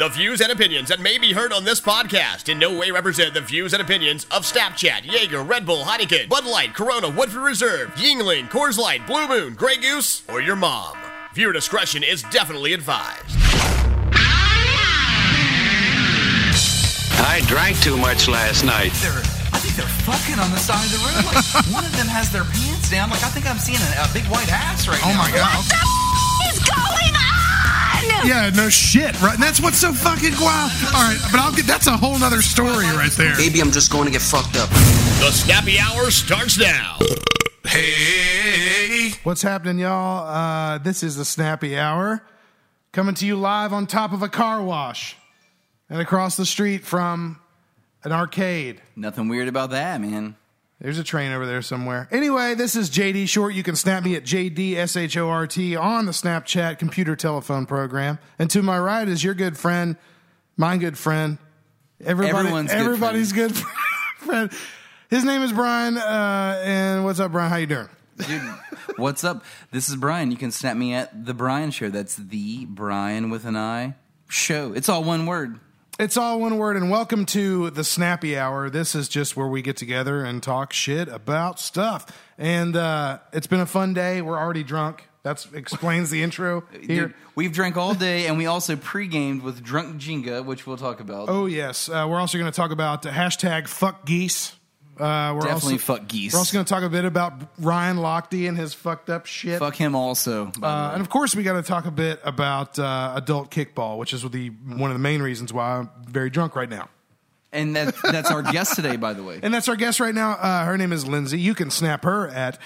The views and opinions that may be heard on this podcast in no way represent the views and opinions of Snapchat, Jaeger, Red Bull, Heineken, Bud Light, Corona, Woodford Reserve, Yuengling, Coors Light, Blue Moon, Grey Goose, or your mom. Viewer discretion is definitely advised. I drank too much last night. They're, I think they're fucking on the side of the room. Like, one of them has their pants down. Like I think I'm seeing a, a big white ass right Oh now. Oh my god. What the is going on? Yeah, no shit, right? And that's what's so fucking wild. All right, but I'll get that's a whole nother story right there. Maybe I'm just going to get fucked up. The Snappy Hour starts now. Hey, what's happening, y'all? Uh, this is the Snappy Hour coming to you live on top of a car wash and across the street from an arcade. Nothing weird about that, man. There's a train over there somewhere. Anyway, this is JD Short. You can snap me at JDSHORT on the Snapchat computer telephone program. And to my right is your good friend, my good friend, everybody, Everyone's good everybody's good friend. His name is Brian. Uh, and what's up, Brian? How you doing? Dude, what's up? This is Brian. You can snap me at The Brian Show. That's The Brian with an I show. It's all one word. It's all one word, and welcome to the Snappy Hour. This is just where we get together and talk shit about stuff. And uh, it's been a fun day. We're already drunk. That explains the intro here. Dude, we've drank all day, and we also pre-gamed with Drunk Jenga, which we'll talk about. Oh yes, uh, we're also going to talk about hashtag fuck geese. Uh, we're Definitely also, fuck geese. We're also going to talk a bit about Ryan Lochte and his fucked up shit. Fuck him also. Uh, and of course, we got to talk a bit about uh, adult kickball, which is the one of the main reasons why I'm very drunk right now. And that, that's our guest today, by the way. And that's our guest right now. Uh, her name is Lindsay. You can snap her at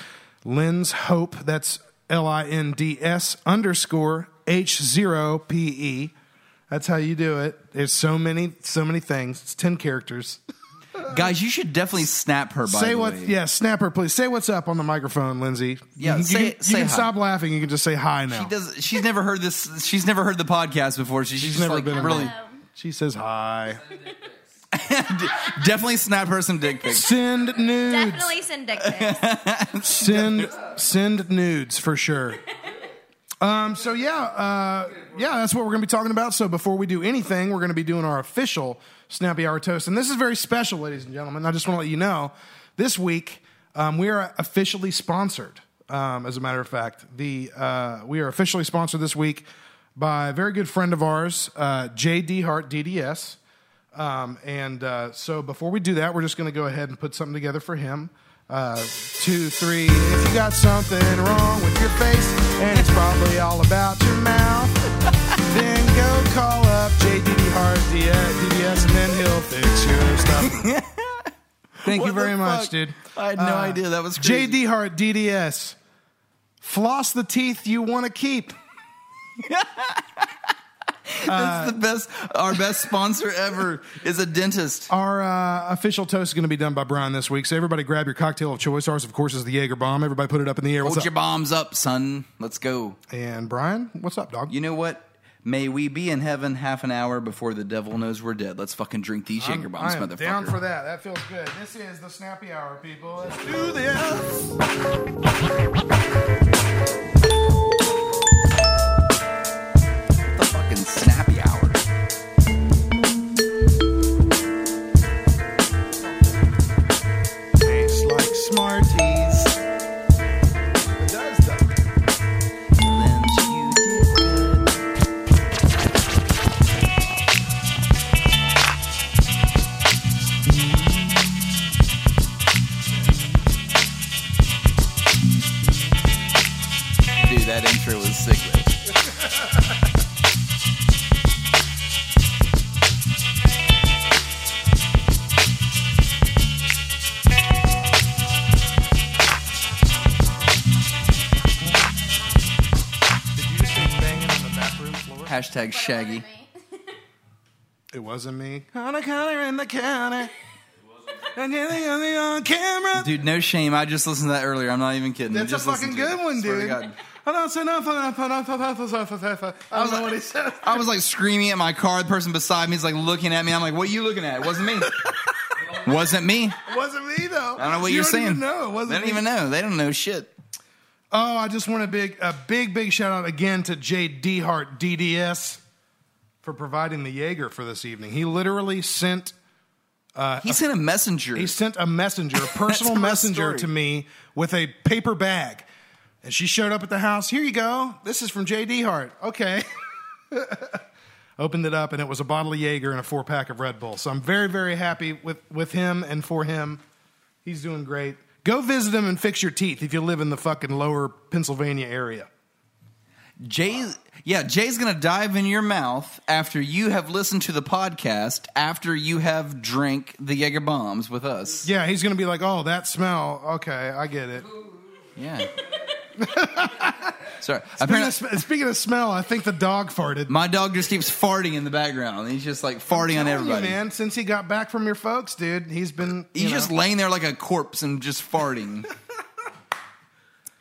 Lynn's Hope. That's L I N D S underscore H zero P E. That's how you do it. There's so many, so many things. It's ten characters. Guys, you should definitely snap her, by say the what? way. Yeah, snap her, please. Say what's up on the microphone, Lindsay. Yeah, you can, say- you can, say you can hi. stop laughing. You can just say hi now. She does. She's never heard this. She's never heard the podcast before. She's, She's just never like been in really. one. She says hi. Definitely snap her some dick pics. Send nudes. Definitely send dick pics. send send nudes for sure. Um, so yeah, uh, yeah, that's what we're going to be talking about. So before we do anything, we're going to be doing our official Snappy Hour toast, and this is very special, ladies and gentlemen. I just want to let you know, this week um, we are officially sponsored. Um, as a matter of fact, the uh, we are officially sponsored this week by a very good friend of ours, uh, J.D. Hart DDS. Um, and uh, so before we do that, we're just going to go ahead and put something together for him. Uh, two, three. If you got something wrong with your face and it's probably all about your mouth, then go Thank you very much, dude. I had no Uh, idea that was crazy. JD Hart DDS. Floss the teeth you want to keep. That's the best. Our best sponsor ever is a dentist. Our uh, official toast is going to be done by Brian this week. So everybody grab your cocktail of choice. Ours, of course, is the Jaeger bomb. Everybody put it up in the air. What's Hold up? your bombs up, son. Let's go. And Brian, what's up, dog? You know what? May we be in heaven half an hour before the devil knows we're dead. Let's fucking drink these Jaeger bombs, motherfucker. down for that. That feels good. This is the Snappy Hour, people. Let's do this. Hashtag Shaggy. It wasn't me. On a counter in the counter. And you're the only on camera. Dude, no shame. I just listened to that earlier. I'm not even kidding. That's a Just listened fucking to it. good one, Swear to dude. God. I don't say nothing. I don't know what he said. I was like screaming at my car. The person beside me is like looking at me. I'm like, "What are you looking at? It wasn't me. wasn't me. It wasn't me though. I don't know what you are saying. Even know. It wasn't they don't me. even know. They don't know shit. Oh, I just want a big, a big, big shout out again to JD Hart DDS. for providing the Jaeger for this evening. He literally sent uh, he sent a messenger. he sent a messenger, a personal messenger to me with a paper bag. And she showed up at the house. Here you go. This is from JD Hart. Okay. Opened it up and it was a bottle of Jaeger and a four pack of Red Bull. So I'm very, very happy with, with him and for him. He's doing great. Go visit them and fix your teeth if you live in the fucking lower Pennsylvania area. Jay, yeah, Jay's gonna dive in your mouth after you have listened to the podcast, after you have drank the Jaeger bombs with us. Yeah, he's going to be like, oh, that smell. Okay, I get it. Yeah. Sorry. Speaking of, sm- speaking of smell, I think the dog farted. my dog just keeps farting in the background. He's just like farting on Telling you, everybody. man, since he got back from your folks, dude, he's been. He's you just laying there like a corpse and just farting.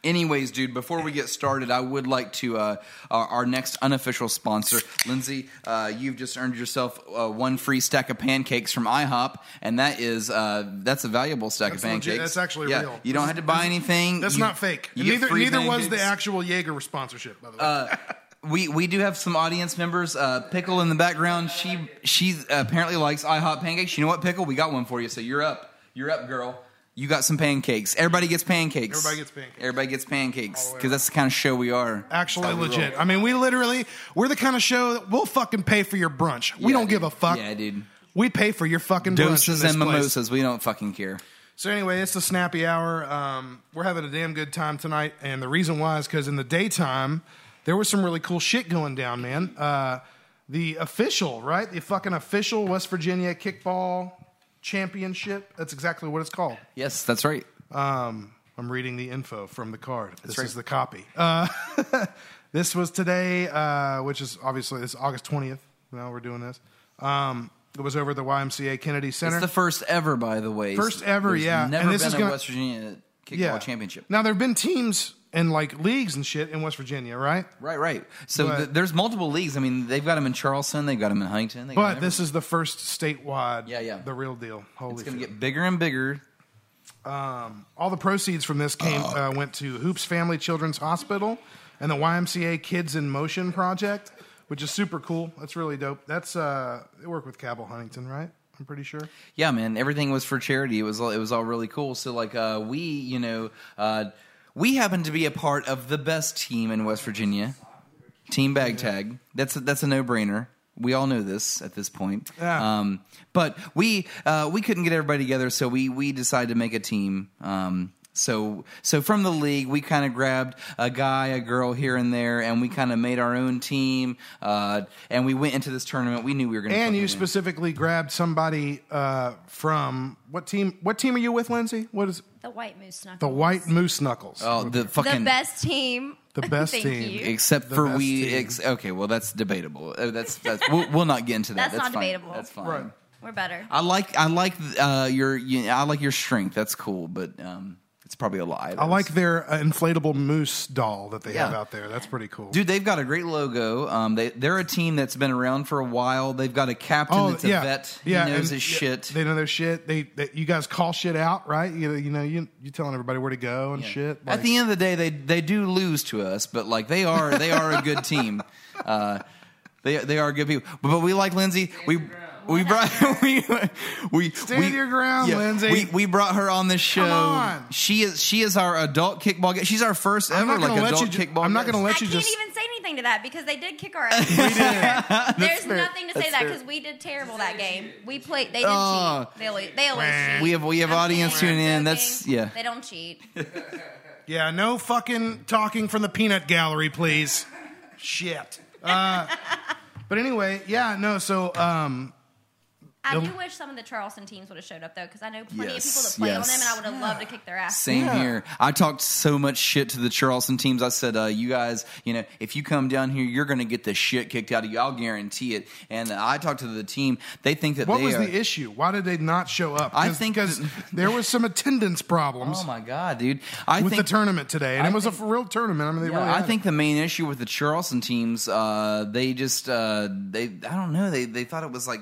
Anyways, dude, before we get started, I would like to uh, our, our next unofficial sponsor, Lindsay. Uh, you've just earned yourself uh, one free stack of pancakes from IHOP, and that is uh, that's a valuable stack That's of legit. pancakes. That's actually yeah, real. You don't have to buy anything. That's You- not fake. neither neither was the actual Jaeger sponsorship, by the way. Uh, we we do have some audience members. Uh, Pickle in the background. She she apparently likes IHOP pancakes. You know what, Pickle? We got one for you. So you're up. You're up, girl. You got some pancakes. Everybody gets pancakes. Everybody gets pancakes. Everybody gets pancakes All the way because that's the kind of show we are. actually That's how we legit. I mean, we literally we're the kind of show that we'll fucking pay for your brunch. we Yeah, don't give a fuck. Yeah, dude. We pay for your fucking brunch in Doses this and place. mimosas. We don't fucking care. So anyway, it's the snappy hour. Um, we're having a damn good time tonight, and the reason why is because in the daytime there was some really cool shit going down, man. Uh, the official, right? The fucking official West Virginia kickball championship. That's exactly what it's called. Yes, that's right. Um, I'm reading the info from the card. This right. is the copy. Uh, this was today, uh, which is obviously it's August 20th. Now we're doing this. Um, it was over at the YMCA Kennedy Center. It's the first ever, by the way. First ever, There's yeah. Never And this been is a gonna- West Virginia kickball championship. Now there have been teams and like leagues and shit in West Virginia, right? Right, right. So But- th- there's multiple leagues. I mean, they've got them in Charleston. They've got them in Huntington. They got 'em But this is the first statewide. Yeah, yeah. The real deal. Holy It's going to get bigger and bigger. All the proceeds from this came uh, went to Hoops Family Children's Hospital and the YMCA Kids in Motion project, which is super cool. That's really dope. That's uh, they work with Cabell Huntington, right? I'm pretty sure. Yeah, man. Everything was for charity. It was all, it was all really cool. So like uh, we, you know, uh, we happen to be a part of the best team in West Virginia, Team Bag Tag. That's a, that's a no brainer. We all know this at this point. Yeah. Um, but we uh, we couldn't get everybody together, so we we decided to make a team. Um, so so from the league, we kind of grabbed a guy, a girl here and there, and we kind of made our own team. Uh, and we went into this tournament. We knew we were going to. And you specifically grabbed somebody uh, from what team? What team are you with, Lindsay? What is The White Moose Knuckles. the White Moose Knuckles? Oh, the The fucking best team. The best Thank team. You. except The for best we team. ex- okay well that's debatable Uh, that's that's we'll, we'll not get into that That's not fine. debatable. that's fine Right. We're better. i like i like uh your you, i like your strength that's cool but um it's probably a lie I like their uh, inflatable moose doll that they have out there. That's pretty cool. dude they've got a great logo um they they're a team that's been around for a while they've got a captain that's a vet he knows and- his yeah, shit They know their shit. They, they you guys call shit out, right? You, you know, you you telling everybody where to go and shit. At the end of the day, they they do lose to us, but like they are they are a good team. Uh, they they are good people. But, but we like Lindsay. We we brought we we Stand we, your ground, Lindsay. We we brought her on this show. on. She is she is our adult kickball. guest. She's our first I'm ever like adult you. kickball. I'm not going to guest. let I you can't just. even say anything to that because they did kick our ass. There's nothing to say that because we did terrible that game. We played. They didn't Oh. cheat. They always, they always cheat. We have we have I'm audience tuning I'm in. That's yeah. They don't cheat. Yeah, no fucking talking from the peanut gallery, please. Shit. Uh, but anyway, yeah, no. So um, I The- do wish some of the Charleston teams would have showed up though, because I know plenty Yes, of people that play yes. on them, and I would have loved to kick their ass. Same Yeah. here. I talked so much shit to the Charleston teams. I said, uh, "You guys, you know, if you come down here, you're going to get the shit kicked out of you. I'll guarantee it." And uh, I talked to the team. They think that what they was are. the issue? Why did they not show up? I think because there was some attendance problems oh my god, dude! I with think the tournament today, and I it was think- a real tournament. I mean, they Yeah, really. I had it. think the main issue with the Charleston teams, uh, they just uh, they I don't know they they thought it was like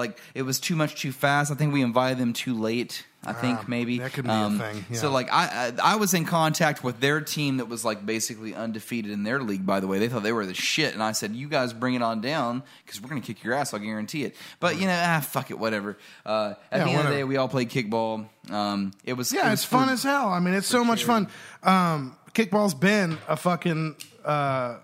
like it was too much too fast. I think we invited them too late. I think maybe that could be a thing, yeah. So like I, I I was in contact with their team that was like basically undefeated in their league. By the way, they thought they were the shit, and I said, "You guys bring it on down because we're gonna kick your ass. I'll guarantee it." But you know, ah, fuck it, whatever. Uh, at Yeah, the end of the day, we all played kickball. Um, it was it Yeah, was it's fun for- as hell. I mean, it's so much fun. Um, kickball's been a fucking, uh,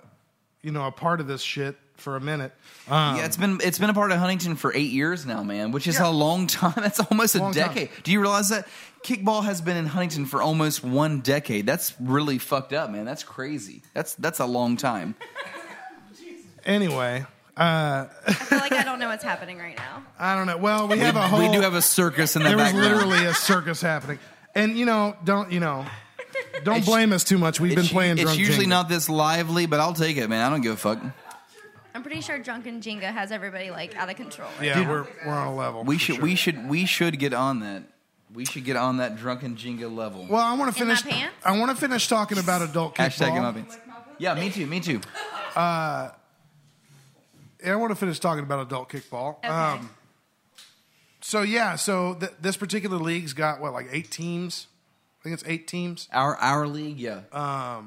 you know, a part of this shit for a minute. Um, Yeah, it's been it's been a part of Huntington for eight years now, man, which is Yeah. a long time. That's almost a Long time. decade. Do you realize that kickball has been in Huntington for almost one decade? That's really fucked up, man. That's crazy. That's that's a long time. anyway, uh, I feel like I don't know what's happening right now. I don't know. Well, we have a whole. we do have a circus in the there was literally a circus happening, and you know, don't you know, don't blame us too much. We've been playing. it's drunk usually Jenga. not this lively, but I'll take it, man. I don't give a fuck. I'm pretty sure Drunken Jenga has everybody like out of control. right Yeah, now. we're we're on a level. We should sure. we should we should get on that. We should get on that drunken Jenga level. Well, I want to In my finish. pants? I want to finish talking about adult kickball. Hashtag in my kickball. pants. Yeah, me too. Me too. Yeah, I want to finish talking about adult kickball. Okay. Um, so yeah, so th- this particular league's got what, like eight teams? I think it's eight teams. Our our league, yeah. Uh,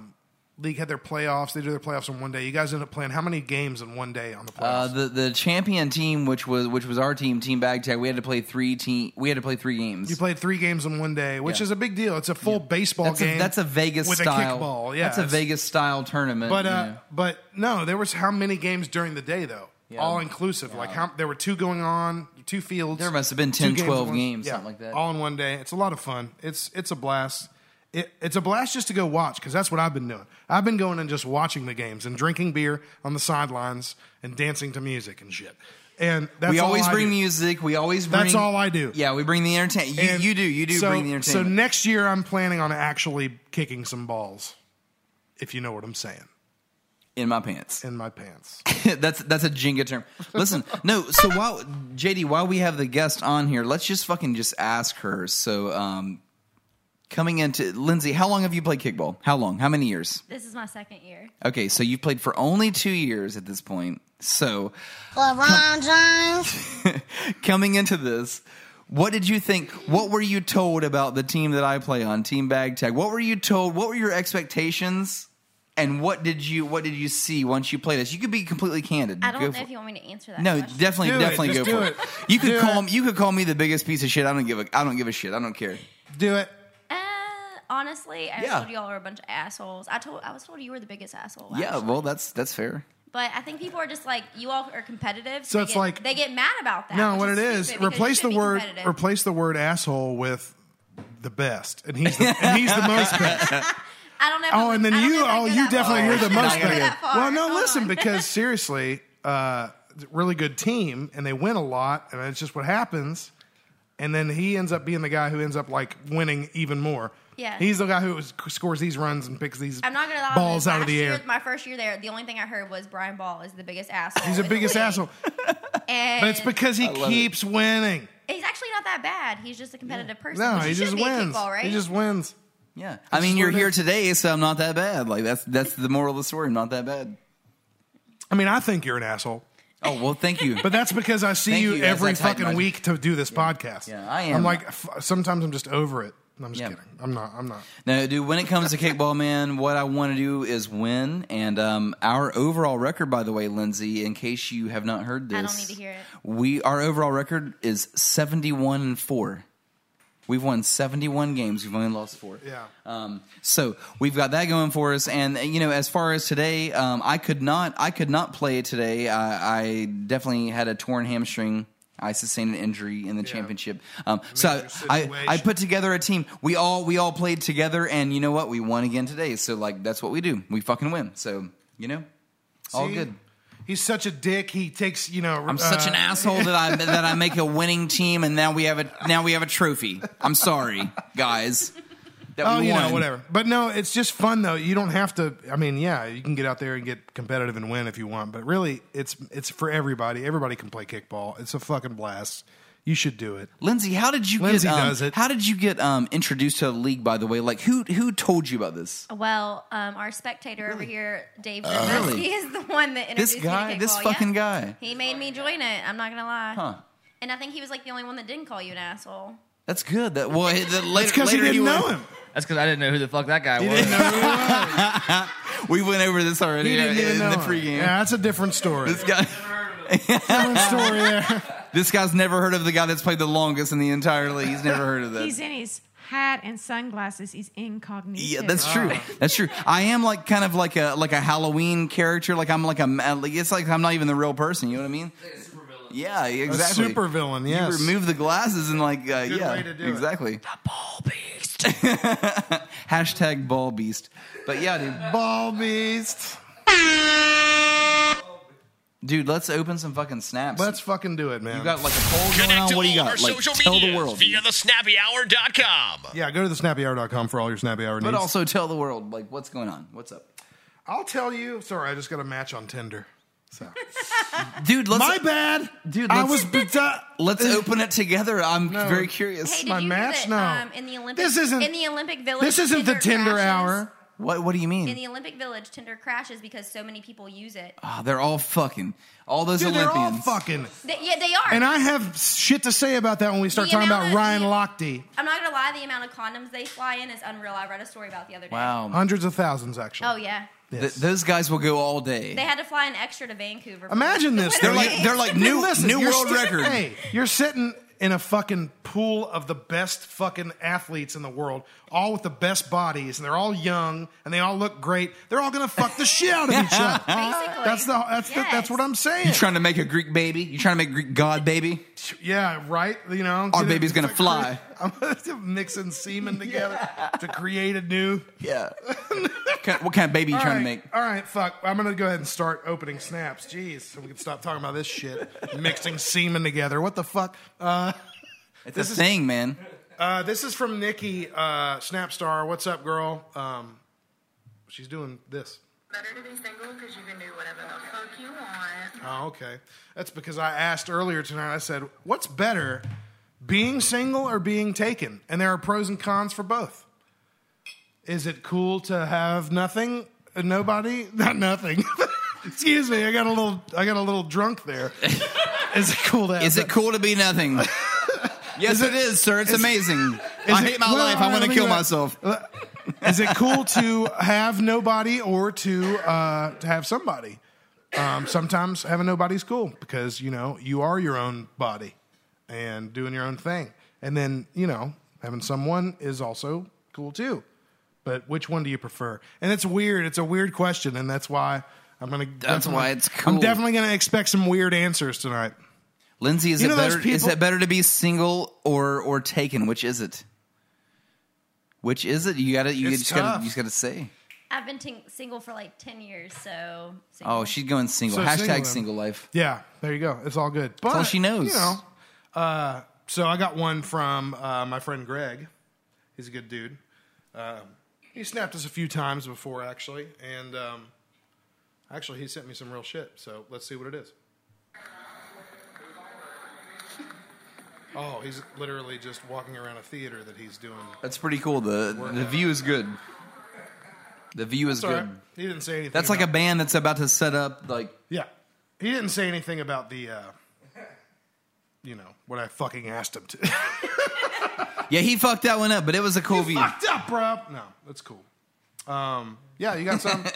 League had their playoffs. They do their playoffs in one day. You guys end up playing how many games in one day on the Uh, playoffs? the the champion team, which was which was our team, Team Bag Tag, we had to play three team. We had to play three games. you played three games in one day, which Yeah. is a big deal. It's a full baseball that's game. a, that's a Vegas with style. a kickball. Yeah, that's a Vegas style tournament. But uh, but no, there was how many games during the day though? Yeah. All inclusive. Like how there were two going on, two fields. There must have been two 10, games 12 in one- games, yeah, something like that. All in one day. It's a lot of fun. It's it's a blast. It, it's a blast just to go watch because that's what I've been doing. I've been going and just watching the games and drinking beer on the sidelines and dancing to music and shit. And that's we all always I bring do. music. We always bring. That's all I do. Yeah, we bring the entertainment. You, you do. You do so, bring the entertainment. So next year, I'm planning on actually kicking some balls, if you know what I'm saying, in my pants. in my pants. that's that's a Jenga term. Listen, no. So while JD, while we have the guest on here, let's just fucking just ask her. So, um, coming into Lindsay, how long have you played kickball? How long? How many years? This is my second year. Okay, so you've played for only two years at this point. So, LeBron James. coming into this, what did you think? What were you told about the team that I play on, Team Bag Tag? What were you told? What were your expectations? And what did you what did you see once you played us? You could be completely candid. I don't Go know for if you want me to answer that. No, question. definitely, Do it. definitely Just go do for it. it. You could Do call it. me. You could call me the biggest piece of shit. I don't give a. I don't give a shit. I don't care. Do it. Honestly, I Yeah. told y'all are a bunch of assholes. I told I was told you were the biggest asshole. Yeah, actually. well, that's that's fair. But I think people are just like you all are competitive. So they it's get- like- they get mad about that. No, which what it is, stupid because replace you the be word competitive. replace the word asshole with the best, and he's the, and he's the most best. I don't know. If Oh, I'm- and then I don't you, know if I oh, go you that definitely far. you're the I don't most go best. that far. Well, no, Hold listen, on. because seriously, uh, really good team, and they win a lot, and it's just what happens. And then he ends up being the guy who ends up like winning even more. Yeah. he's the guy who scores these runs and picks these I'm not gonna lie. balls out of the year, air. My first year there, the only thing I heard was Brian Ball is the biggest asshole. He's the biggest league. asshole, and but it's because he love keeps winning. he's actually not that bad. He's just a competitive person. No, which he just should be in wins. Kickball, right? He just wins. Yeah, I mean, you're what it here is. today, so I'm not that bad. Like that's that's the moral of the story. I'm not that bad. I mean, I think you're an asshole. Oh well, thank you. But that's because I see you, you, every fucking week to do this podcast. Yeah, I am. I'm like, f- sometimes I'm just over it. I'm just Yeah. kidding. I'm not. I'm not. No, dude. When it comes to kickball, man, what I want to do is win. And um, our overall record, by the way, Lindsay, in case you have not heard this, I don't need to hear it. We our overall record is seventy-one and four. We've won seventy-one games. We've only lost four. Yeah. Um, so we've got that going for us, and you know, as far as today, um, I could not, I could not play today. I, I definitely had a torn hamstring. I sustained an injury in the championship. Um, so I, I put together a team. We all, we all played together, and you know what? We won again today. So like, that's what we do. We fucking win. So you know, all good. He's such a dick. He takes, you know. uh, I'm such an asshole that I that I make a winning team, and now we have a now we have a trophy. I'm sorry, guys. That Oh, we you know, won. whatever. But no, it's just fun though. You don't have to. I mean, yeah, you can get out there and get competitive and win if you want. But really, it's it's for everybody. Everybody can play kickball. It's a fucking blast. You should do it. Lindsay, how did you Lindsay get? Um, does it. How did you get um, introduced to the league? By the way, like who who told you about this? Well, um, our spectator over here, Dave Really? Zerbeski, is the one that This introduced guy, me to this kickball. fucking Yeah. guy. He made me join it. I'm not gonna lie. Huh? And I think he was like the only one that didn't call you an asshole. That's good. That well, the, That's later, because he later didn't went- know him. That's because I didn't know who the fuck that guy was. didn't know who it was. We went over this already He didn't uh, even in know the him. pregame. Yeah, that's a different story. This guy, different story there. this guy's never heard of the guy that's played the longest in the entire league. He's never heard of that. He's in his hat and sunglasses. He's incognito. Yeah, that's true. That's true. I am like kind of like a like a Halloween character. Like I'm like a like it's like I'm not even the real person. You know what I mean? Yeah, exactly. A super villain, You remove the glasses and like uh, yeah, way to do it. exactly. The ball beast. Hashtag ball beast. But yeah, dude. Ball beast. Dude, let's open some fucking snaps. Let's fucking do it, man. you got like a poll going Connect on. to What do you all our got? Like social tell the medias world. via thesnappyhour.com. yeah, go to the thesnappyhour.com for all your snappy hour needs. But also tell the world like what's going on. What's up? I'll tell you. Sorry, I just got a match on Tinder. So. Dude, let's My bad, Dude, I let's- was. beta- let's open it together. I'm No. very curious. Hey, did my you match? hear that, No. um, in the Olympic This isn't- in the Olympic Village. This isn't the Tinder crashes. hour. What what do you mean? In the Olympic Village, Tinder crashes because so many people use it. Oh, they're all fucking all those Dude, they're all Olympians. fucking. They, yeah, they are. And I have shit to say about that when we start The talking about amount of- Ryan Lochte. I'm not gonna lie, the amount of condoms they fly in is unreal. I read a story about the other day. Wow, Hundreds of thousands, actually. Oh yeah, Th- those guys will go all day. they had to fly an extra to Vancouver. Imagine this. They're like they're like new Listen, new you're world sit- record. Hey, you're sitting in a fucking pool of the best fucking athletes in the world, all with the best bodies, and they're all young and they all look great. They're all gonna fuck the shit out of each other. Basically, That's the that's the, that's what I'm saying. You trying to make a Greek baby? You trying to make a Greek god baby? yeah, right. You know, Our get it- baby's gonna fly. I'm mixing semen together to create a new. Yeah. what, kind, what kind of baby you trying right, to make? all right, fuck. I'm gonna go ahead and start opening snaps. Jeez, so we can stop talking about this shit. Mixing semen together. What the fuck? Uh, It's this a is- thing, man. Uh, this is from Nikki uh, Snapstar. What's up, girl? Um, she's doing this. Better to be single because you can do whatever the fuck you want. Oh, okay. That's because I asked earlier tonight. I said, "What's better, being single or being taken?" And there are pros and cons for both. Is it cool to have nothing, uh, nobody, not nothing? Excuse me, I got a little, I got a little drunk there. Is it cool to? Have Is it cool to be nothing? Yes, it is, sir. It's amazing. I hate my well, life. I want let to me kill go myself. Is it cool to have nobody or to uh, to have somebody? Um, sometimes having nobody's cool because you know you are your own body and doing your own thing, and then you know having someone is also cool too. But which one do you prefer? And it's weird. It's a weird question, and that's why I'm gonna. That's definitely- why it's cool. I'm definitely gonna expect some weird answers tonight. Lindsay, is You it know those better? Is it better to be single or or taken? Which is it? Which is it? You got to You It's just gotta. You just got to say. I've been ting- single for like ten years, so. Single. Oh, she's going single. So Hashtag single single life. Yeah, there you go. It's all good. But, all she knows. You know, uh, so I got one from uh, my friend Greg. He's a good dude. Um, he snapped us a few times before, actually, and um, actually he sent me some real shit. So let's see what it is. Oh, he's literally just walking around a theater that he's doing. That's pretty cool. the The view is good. The view is good. he didn't say anything. That's like a about- band that's about to set up. Like Yeah, he didn't say anything about the, uh, you know, what I fucking asked him to. yeah, he fucked that one up, but it was a cool view. fucked up, bro. No, that's cool. Um, yeah, you got some.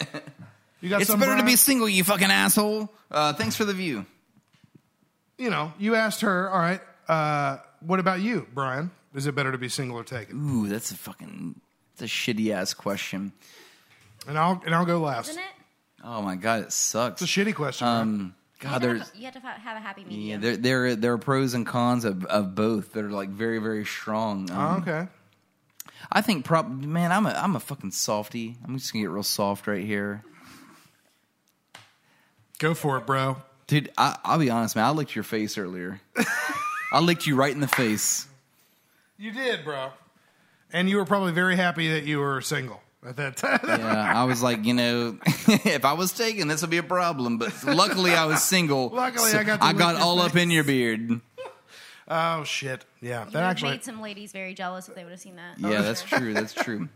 You got It's some. better to Brian? be single, you fucking asshole. Uh, thanks for the view. You know, you asked her. All right. Uh, what about you, Brian? Is it better to be single or taken? Ooh, that's a fucking that's a shitty ass question. And I'll and I'll go last. Isn't it? Oh my god, it sucks. It's a shitty question. Um, You God, have there's have, you have to have a happy medium. yeah, medium. there there there are pros and cons of, of both. that are like very very strong. Oh, Um, okay. I think prob man, I'm a I'm a fucking softy. I'm just gonna get real soft right here, Go for it, bro. dude. I, I'll be honest, man. I licked your face earlier. I licked you right in the face. You did, bro. And you were probably very happy that you were single at that time. Yeah, I was like, you know, if I was taken, this would be a problem. But luckily, I was single. Luckily, so I got to I got your all up in your beard. oh shit. Yeah. You That would actually. made some ladies very jealous if they would have seen that. Yeah, that's true. That's true.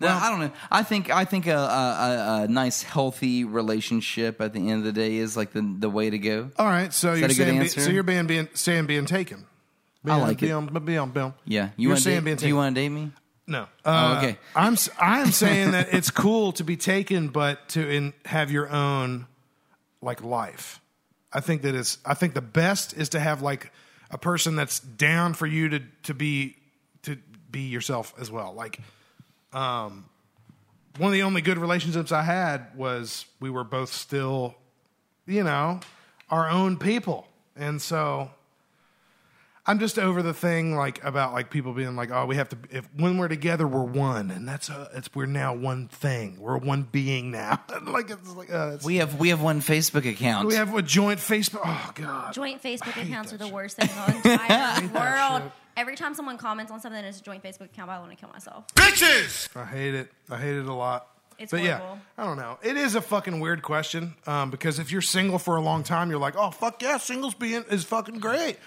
No, I don't know. I think I think a, a, a, nice, healthy relationship at the end of the day is like the the way to go. All right. So you're a good saying be, so you're being being saying being taken. I like it. Be on, be on, be on. Yeah, you You're want saying to being do you want to date me? No. Oh, Uh, okay. I'm I'm saying that it's cool to be taken, but to in, have your own like life. I think that it's. I think the best is to have like a person that's down for you to to be to be yourself as well. Like, um, one of the only good relationships I had was we were both still, you know, our own people, and so I'm just over the thing like about like people being like, oh, we have to. If when we're together, we're one, and that's uh, it's we're now one thing. We're one being now. like it's like uh, it's, We have we have one Facebook account. we have a joint Facebook. Oh God, Joint Facebook accounts are the worst thing in the entire world. Every time someone comments on something that's a joint Facebook account, I want to kill myself. Bitches! I hate it. I hate it a lot. It's but yeah. I don't know. It is a fucking weird question um, because if you're single for a long time, you're like, oh fuck yeah, singles being is fucking great.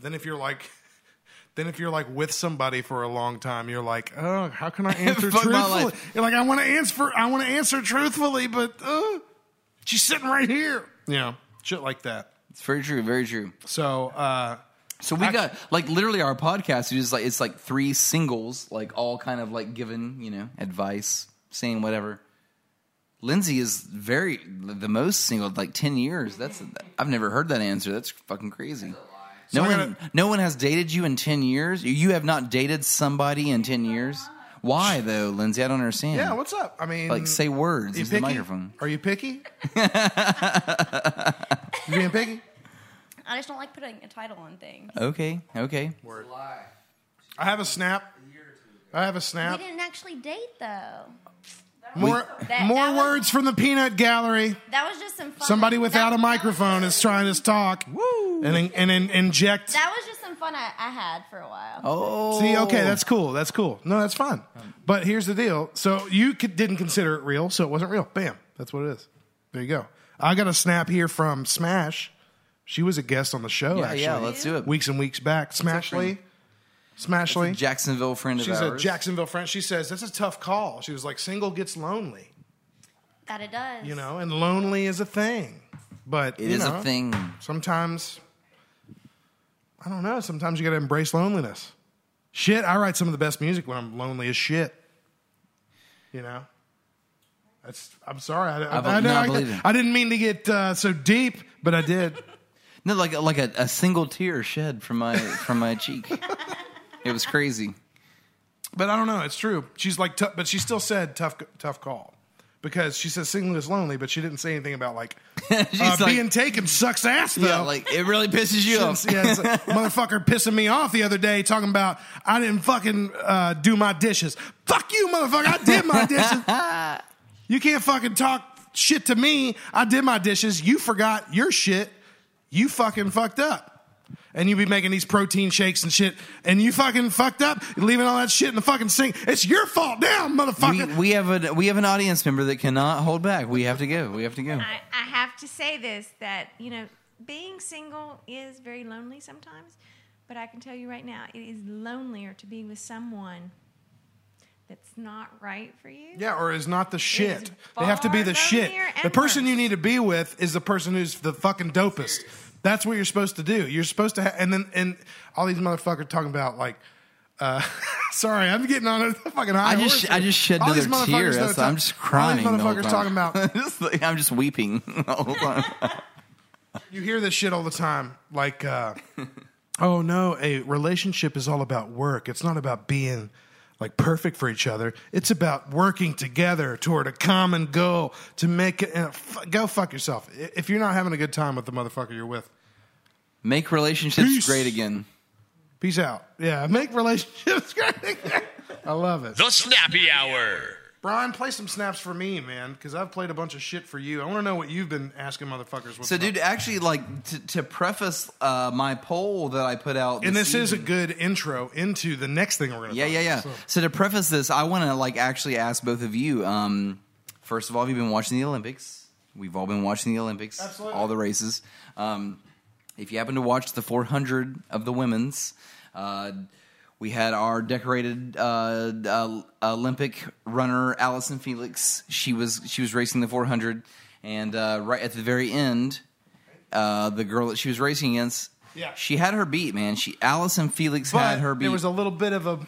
Then if you're like, then if you're like with somebody for a long time, you're like, oh, how can I answer Fuck my truthfully? life. You're like, I want to answer, I want to answer truthfully, but uh, she's sitting right here. You know, shit like that. It's very true, very true. So, uh, So we I- got like literally our podcast is like it's like three singles, like all kind of like giving you know advice, saying whatever. Lindsay is very the most single like ten years. That's I've never heard that answer. That's fucking crazy. No I one, gotta- no one has dated you in ten years. You have not dated somebody in ten years. Why though, Lindsay? I don't understand. yeah, what's up? I mean, like say words you into the microphone. Are you picky? you being picky? I just don't like putting a title on things. Okay, okay. Word. I have a snap. I have a snap. We snap. didn't actually date though. More, That- more that was- words from the peanut gallery. That was just some fun. Somebody without that- a microphone is trying to talk and in- and in- inject. That was just some fun I, I had for a while. Oh, See, okay, that's cool. That's cool. No, that's fine. But here's the deal. So you could, didn't consider it real, so it wasn't real. Bam. That's what it is. There you go. I got a snap here from Smash. She was a guest on the show. yeah, actually, yeah. Let's do it. weeks and weeks back. Smashley. Smashley. Jacksonville friend of She's a ours. Jacksonville friend. She says that's a tough call. She was like, single gets lonely, That it does. you know, and lonely is a thing. But It you is know, a thing. Sometimes, I don't know. Sometimes you got to embrace loneliness. Shit, I write some of the best music when I'm lonely as shit. You know, that's. I'm sorry. I, I, I be- I, know no, I I, believe it. I didn't mean to get uh, so deep, but I did. No, like like a, a single tear shed from my from my cheek. It was crazy. But I don't know. It's true. She's like, tough, but she still said tough, tough call because she says single is lonely, but she didn't say anything about like She's uh, like, being taken sucks ass though. yeah, like it really pisses you off. yeah, like, motherfucker pissing me off the other day talking about I didn't fucking uh, do my dishes. Fuck you, motherfucker. I did my dishes. you can't fucking talk shit to me. I did my dishes. You forgot your shit. You fucking fucked up. And you be making these protein shakes and shit, and you fucking fucked up, You're leaving all that shit in the fucking sink. It's your fault now, We, motherfucker. we have a we have an audience member that cannot hold back. We have to go. We have to go. I, I have to say this that, you know, being single is very lonely sometimes, but I can tell you right now, it is lonelier to be with someone that's not right for you. Yeah, or is not the shit. They have to be the shit. The person you need to be with is the person who's the fucking dopest. That's what you're supposed to do. You're supposed to have, and then and all these motherfuckers talking about like. Uh, sorry, I'm getting on a fucking high I just horse I just shed All these another tear. motherfuckers that That's, I'm just crying. All these motherfuckers talking about. Just like- I'm just weeping the whole time. You hear this shit all the time. Like, uh, oh no, a relationship is all about work. It's not about being like perfect for each other. It's about working together toward a common goal to make it. Uh, f- go fuck yourself. If you're not having a good time with the motherfucker you're with, Make relationships Peace. great again. peace out. Yeah, make relationships great. again. I love it. The Snappy Hour. Brian, play some snaps for me, man, because I've played a bunch of shit for you. I want to know what you've been asking motherfuckers. So, up. dude, actually, like to, to preface uh, my poll that I put out, and this is a good intro into the next thing we're gonna. Yeah, talk yeah, yeah. about. So to preface this, I want to like actually ask both of you. Um, first of all, have you been watching the Olympics? We've all been watching the Olympics, Absolutely. all the races. Um, if you happen to watch the 400 of the women's, uh, we had our decorated uh, uh, Olympic runner Allison Felix. She was she was racing the 400, and uh, right at the very end, uh, the girl that she was racing against Yeah. she had her beat, man. She Allison Felix But had her beat. there was a little bit of a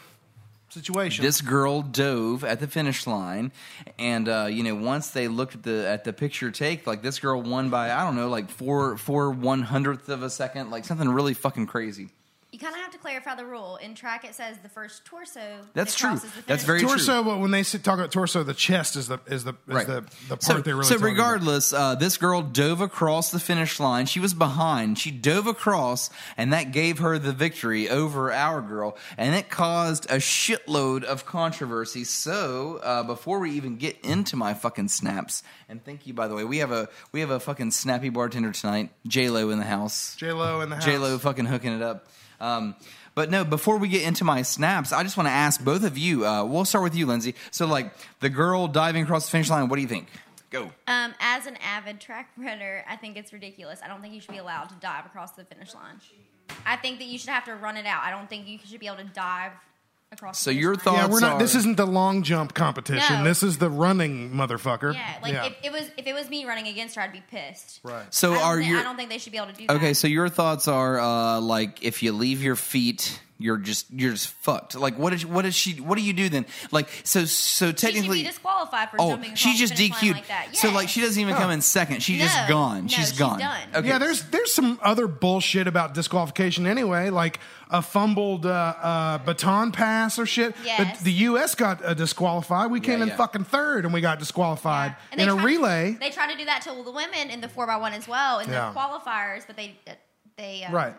situation. this girl dove at the finish line, and uh, you know once they looked at the at the picture take, like this girl won by I don't know like four four one hundredth of a second, like something really fucking crazy. You kind of have to clarify the rule. In track, it says the first torso. That's that true. the That's very line. torso, but when they talk about torso, the chest is the is the is Right. the, the part So, they're really so talking about. regardless, uh, this girl dove across the finish line. She was behind. She dove across, and that gave her the victory over our girl. And it caused a shitload of controversy. So uh, before we even get into my fucking snaps, and thank you by the way, we have a we have a fucking snappy bartender tonight, J Lo in the house. J Lo in the house. J Lo fucking hooking it up. Um, but no, before we get into my snaps, I just want to ask both of you. Uh, we'll start with you, Lindsay. So, like the girl diving across the finish line, what do you think? Go. Um, as an avid track runner, I think it's ridiculous. I don't think you should be allowed to dive across the finish line. I think that you should have to run it out. I don't think you should be able to dive across. So the your line. thoughts Yeah, we're not. are This isn't the long jump competition. No. This is the running motherfucker. Yeah, like if it was if it was me running against her, I'd be pissed. right. So are thi- your I don't think they should be able to do that. okay? So your thoughts are uh, like if you leave your feet, you're just you're just fucked. Like what is what is she? What do you do then? Like so so she technically. be disqualified for Oh, jumping across she's just the finish line DQ'd. like that. So like she doesn't even come in second. She's just gone. No, she's she's gone. done. Okay. Yeah, there's there's some other bullshit about disqualification anyway, like a fumbled uh, uh, baton pass or shit. Yes. The, the U.S. got uh, disqualified. We came in yeah. fucking third, and we got disqualified And in a tried- relay. They tried to do that to the women in the four x one as well in Yeah. the qualifiers, but they they um, right.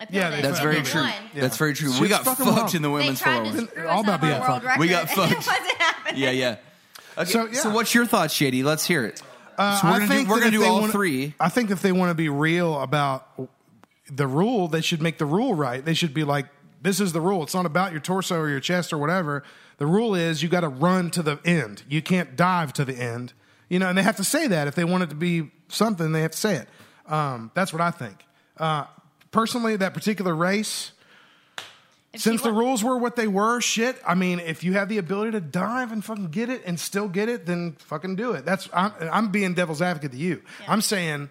Appealed Yeah, it they That's very true. won. That's very true. we Shit's got fucking fucked wrong. in the They women's tried four. to screw All us about of our being world fucked. We got and fucked. It wasn't happening. Yeah, yeah. Okay, So, so, yeah. what's your thoughts, Shady? Let's hear it. Uh, So we're gonna do- we're that gonna if do they all wanna- three. I think if they want to be real about the rule, they should make the rule right. They should be like, "This is the rule. It's not about your torso or your chest or whatever. The rule is you got to run to the end. You can't dive to the end. You know." And they have to say that if they want it to be something, they have to say it. Um, that's what I think. Uh, personally, that particular race. If Since the rules were what they were, shit. I mean, if you have the ability to dive and fucking get it and still get it, then fucking do it. That's I'm, I'm being devil's advocate to you. I'm saying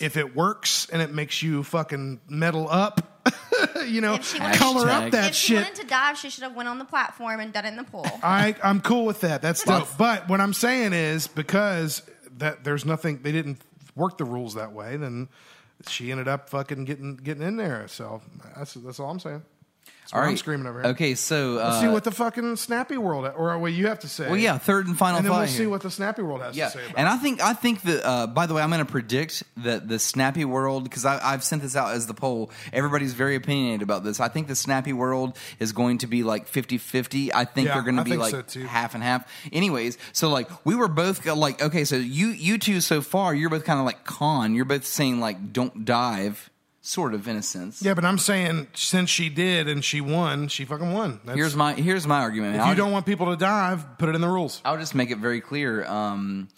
if it works and it makes you fucking medal up, you know, she wanted- color Hashtag. up that if she shit. wanted to dive, she should have went on the platform and done it in the pool. I I'm cool with that. That's dope. But what I'm saying is because that there's nothing they didn't work the rules that way, then she ended up fucking getting getting in there. So that's that's all I'm saying. All right. I'm screaming over here. Okay, so Let's uh, see what the fucking Snappy World, or what you have to say. well, yeah, third and final and then we'll here. see what the Snappy World has Yeah, to say about and. I think I think that. Uh, by the way, I'm going to predict that the Snappy World because I've sent this out as the poll. Everybody's very opinionated about this. I think the Snappy World is going to be like 50-50. I think Yeah, they're going to be like so, half and half. Anyways, so like we were both like, okay, so you you two so far, you're both kind of like con. You're both saying like don't dive, sort of in a sense. yeah, but I'm saying since she did and she won, she fucking won. That's, Here's my here's my argument. if I'll you don't want people to dive, put it in the rules. I'll just make it very clear. Um,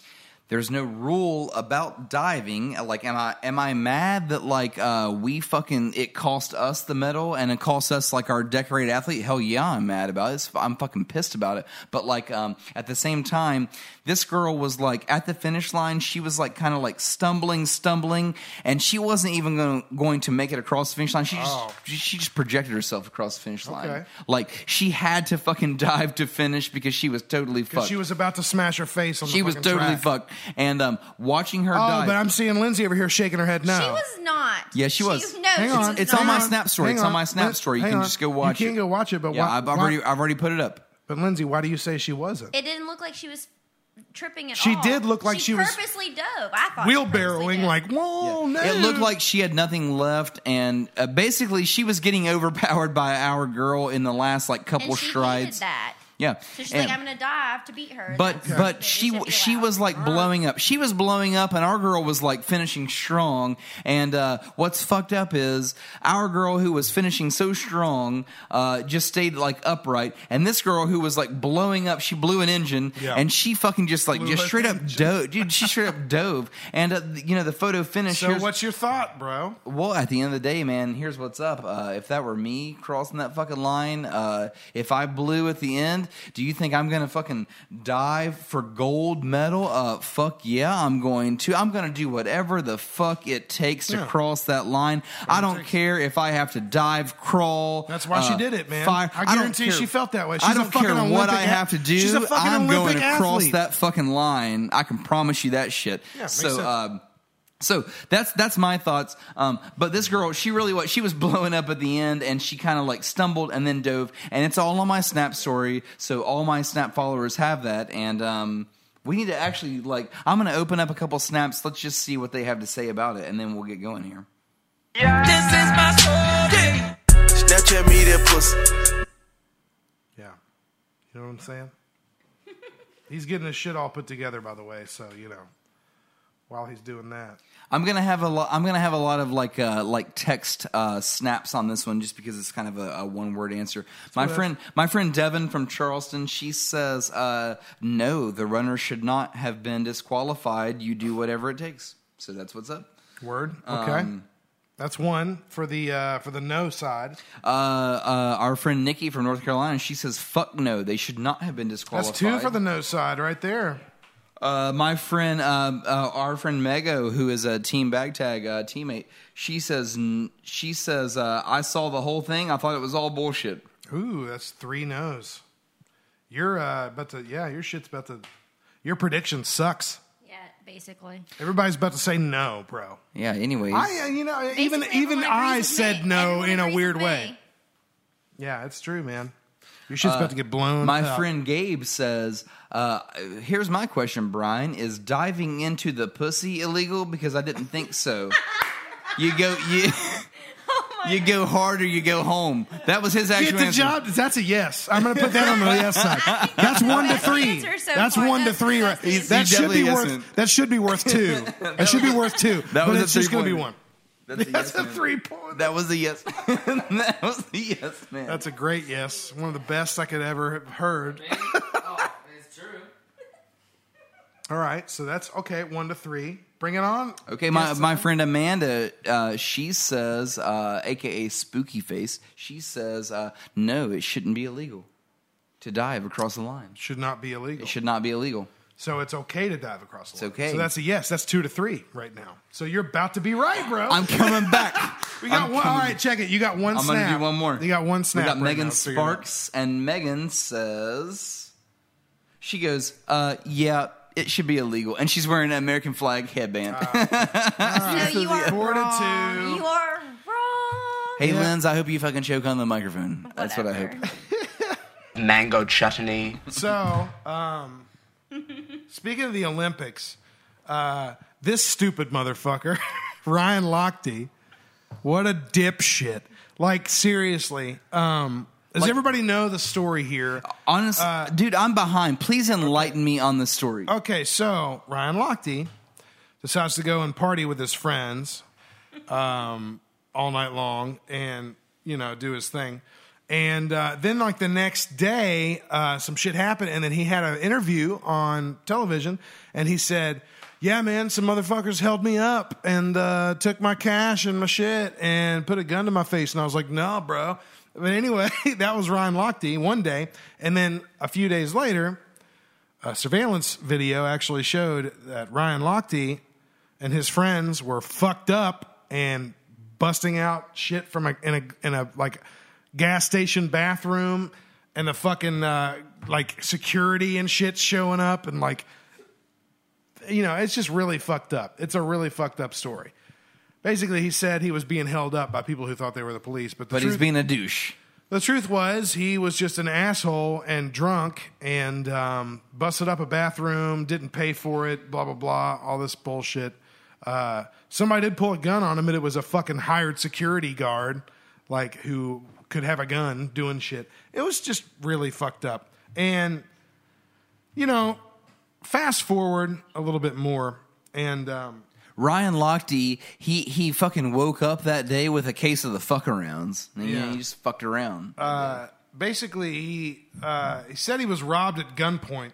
there's no rule about diving. Like, am I am I mad that like uh, we fucking it cost us the medal and it cost us like our decorated athlete? Hell yeah, I'm mad about it. I'm fucking pissed about it. But like um, at the same time, this girl was like at the finish line. She was like kind of like stumbling, stumbling, and she wasn't even going going to make it across the finish line. She just she just projected herself across the finish line. Oh. Okay. Like she had to fucking dive to finish because she was totally fucked she was about to smash her face on she was totally track. fucked. And um, watching her Oh, die. but I'm seeing Lindsay over here shaking her head no. She was not. Yeah, she was. No, Hang she on. was it's on my Hang. Snap story. Hang It's on on. my Snap Lin- story. You hang can on. just go watch You watch can it. go watch it, but yeah, why- I've, I've why- already I've already put it up. But Lindsay, why do you say she wasn't? It didn't look like she was tripping at She all. did look like she was purposely dove. I thought she purposely Wheelbarrowing did. like, whoa, no. It looked like she had nothing left, and uh, basically she was getting overpowered by our girl in the last like couple and she strides. that. Yeah, So she's And- like, I'm gonna die dive to beat her. But That's but stupid. She she allowed. was like blowing up. She was blowing up, and our girl was like finishing strong. And uh, what's fucked up is our girl who was finishing so strong uh, just stayed like upright, and this girl who was like blowing up, she blew an engine, Yeah. and she fucking just like Blew just an straight up dove, dude. She straight up dove, and uh, you know the photo finish. So what's your thought, bro? well, at the end of the day, man, here's what's up. Uh, if that were me crossing that fucking line, uh, if I blew at the end, Do you think I'm gonna fucking dive for gold medal? Uh, fuck yeah, I'm going to. I'm gonna do whatever the fuck it takes to Yeah. cross that line. I don't care if I have to dive, crawl. That's why she uh, did it, man. Fire. I don't guarantee care- she felt that way. I She's a don't care what I have to do. she's a fucking I'm going Olympic to cross athlete. that fucking line. I can promise you that shit. Yeah, so. Sense. So that's that's my thoughts. Um, but this girl, she really was. She was blowing up at the end, and she kind of like stumbled and then dove. And it's all on my Snap story, so all my Snap followers have that. And um, we need to actually like, I'm going to open up a couple snaps. Let's just see what they have to say about it, and then we'll get going here. Yeah. This is my story. Snapchat me that pussy. Yeah. You know what I'm saying? he's getting his shit all put together, by the way. So you know, while he's doing that, I'm gonna have a lot. I'm gonna have a lot of like uh, like text uh, snaps on this one, just because it's kind of a, a one word answer. My friend, my friend Devin from Charleston, she says, uh, "No, the runner should not have been disqualified. You do whatever it takes." So that's what's up. word. Okay. Um, That's one for the uh, for the no side. Uh, uh, our friend Nikki from North Carolina, she says, "Fuck no, they should not have been disqualified." That's two for the no side right there. Uh, my friend, um, uh, our friend Mego, who is a Team Bag Tag uh, teammate, she says, n- she says, uh, I saw the whole thing. I thought it was all bullshit. Ooh, that's three no's. You're uh, about to yeah, your shit's about to. Your prediction sucks. Yeah, basically. Everybody's about to say no, bro. Yeah. Anyways, I, uh, you know, even Basically, even everyone I said me. no Everyone in a weird with way. Yeah, it's true, man. Your shit's about to get blown. Uh, my up. friend Gabe says, uh, here's my question, Brian: Is diving into the pussy illegal? Because I didn't think so. you go, you. You go hard or you go home. That was his Get actual the answer. job. That's a yes. I'm going to put that on the yes side. That's one to three. so That's far. one to three. Right. that's the answer. That should be definitely worth. yes-ing. That should be worth two. That should be worth two. That but was it's just going to be one. That's a That's yes a man. three point. That was a yes. that was a yes, man. That's a great yes. One of the best I could ever have heard. it's true. All right, so that's okay. One to three. Bring it on. Okay, my, Yes, my okay. friend Amanda, uh, she says, uh, aka Spooky Face, she says, uh, no, it shouldn't be illegal to dive across the line. should not be illegal. It should not be illegal. So it's okay to dive across the It's line. okay. So that's a yes. That's two to three right now. So you're about to be right, bro. I'm coming back. we got I'm one. All coming- right, check it. You got one I'm snap. gonna do one more. You got one snap. We got right Megan now. Figure it out. Sparks, and Megan says, she goes, uh, yeah, it should be illegal, and she's wearing an American flag headband. No, you are Four to wrong. two. You are wrong. hey, Linz, I hope you fucking choke on the microphone. That's what I hope. Mango chutney. So, um, speaking of the Olympics, uh, this stupid motherfucker, Ryan Lochte, what a dipshit. Like, seriously. Um, does Like- everybody know the story here? Honest, Uh, dude, I'm behind. Please enlighten me on the story. Okay, so Ryan Lochte decides to go and party with his friends um, all night long and, you know, do his thing. And uh, then, like the next day, uh, some shit happened, and then he had an interview on television, and he said, "Yeah, man, some motherfuckers held me up and uh, took my cash and my shit and put a gun to my face." And I was like, "No, bro." But anyway, that was Ryan Lochte one day, and then a few days later, a surveillance video actually showed that Ryan Lochte and his friends were fucked up and busting out shit from a in a in a like gas station bathroom and the fucking uh, like security and shit showing up and like you know it's just really fucked up. It's a really fucked up story. Basically, he said he was being held up by people who thought they were the police, but the But he's being a douche. the truth was, he was just an asshole and drunk and um, busted up a bathroom, didn't pay for it, blah, blah, blah, all this bullshit. Uh, somebody did pull a gun on him, and it was a fucking hired security guard, like, who could have a gun doing shit. It was just really fucked up. And, you know, fast forward a little bit more, and. Um, Ryan Lochte, he he fucking woke up that day with a case of the fuck arounds. And, yeah, Yeah. he just fucked around. uh, basically he uh, he said he was robbed at gunpoint,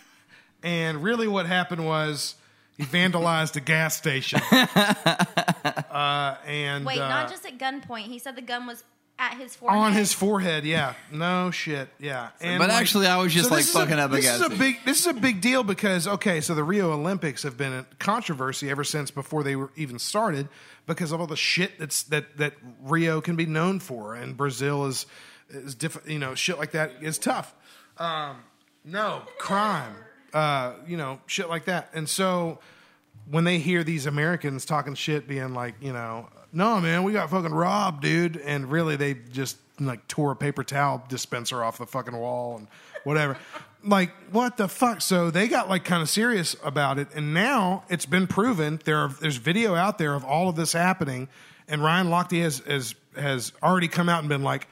and really what happened was he vandalized a gas station. uh, and Wait, uh, not just at gunpoint. He said the gun was at his forehead. on his forehead. Yeah, no shit. Yeah, and But actually, I was just, like, this is a- fucking up This is a it. big. This is a big deal because okay, so the Rio Olympics have been a controversy ever since before they were even started because of all the shit that's that that Rio can be known for, and Brazil is is diff, You know, shit like that is tough. Um, no crime. Uh, you know, shit like that, and so when they hear these Americans talking shit, being like, you know, no, man, we got fucking robbed, dude, and really they just like tore a paper towel dispenser off the fucking wall and whatever. like, what the fuck? So they got like kind of serious about it, and now it's been proven there. Are, there's video out there of all of this happening, and Ryan Lochte has has has already come out and been like,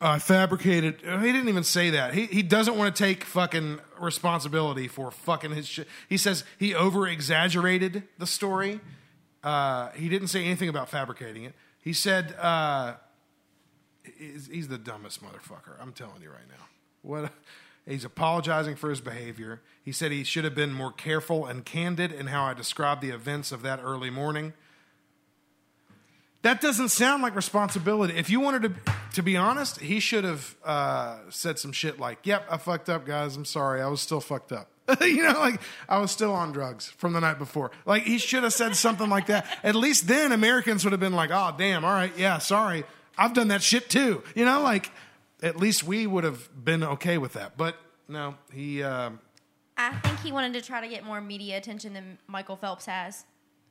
uh, fabricated. He didn't even say that. He he doesn't want to take fucking responsibility for fucking his shit. He says he over exaggerated the story. Uh, he didn't say anything about fabricating it. He said uh, he's, he's the dumbest motherfucker. I'm telling you right now. What? He's apologizing for his behavior. He said he should have been more careful and candid in how I described the events of that early morning. That doesn't sound like responsibility. If you wanted to, to be honest, he should have uh, said some shit like, "Yep, I fucked up, guys. I'm sorry. I was still fucked up." you know, like I was still on drugs from the night before. Like he should have said something like that. At least then Americans would have been like, "Oh, damn. All right, yeah, sorry. I've done that shit too." You know, like at least we would have been okay with that. But no, he. Uh, I think he wanted to try to get more media attention than Michael Phelps has.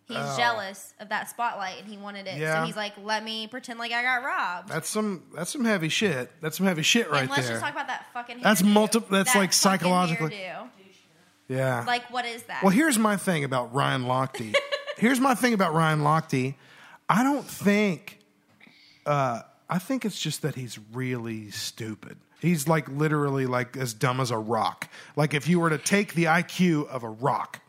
He's Oh. jealous of that spotlight and he wanted it. Yeah. So he's like, let me pretend like I got robbed. that's some. That's some heavy shit. That's some heavy shit right and let's there. just talk about that fucking That's multiple that's That like psychologically- hairdo. Yeah. Like, what is that? Well, here's my thing about Ryan Lochte. here's my thing about Ryan Lochte. I don't think. Uh, I think it's just that he's really stupid. He's like literally like as dumb as a rock. Like if you were to take the IQ of a rock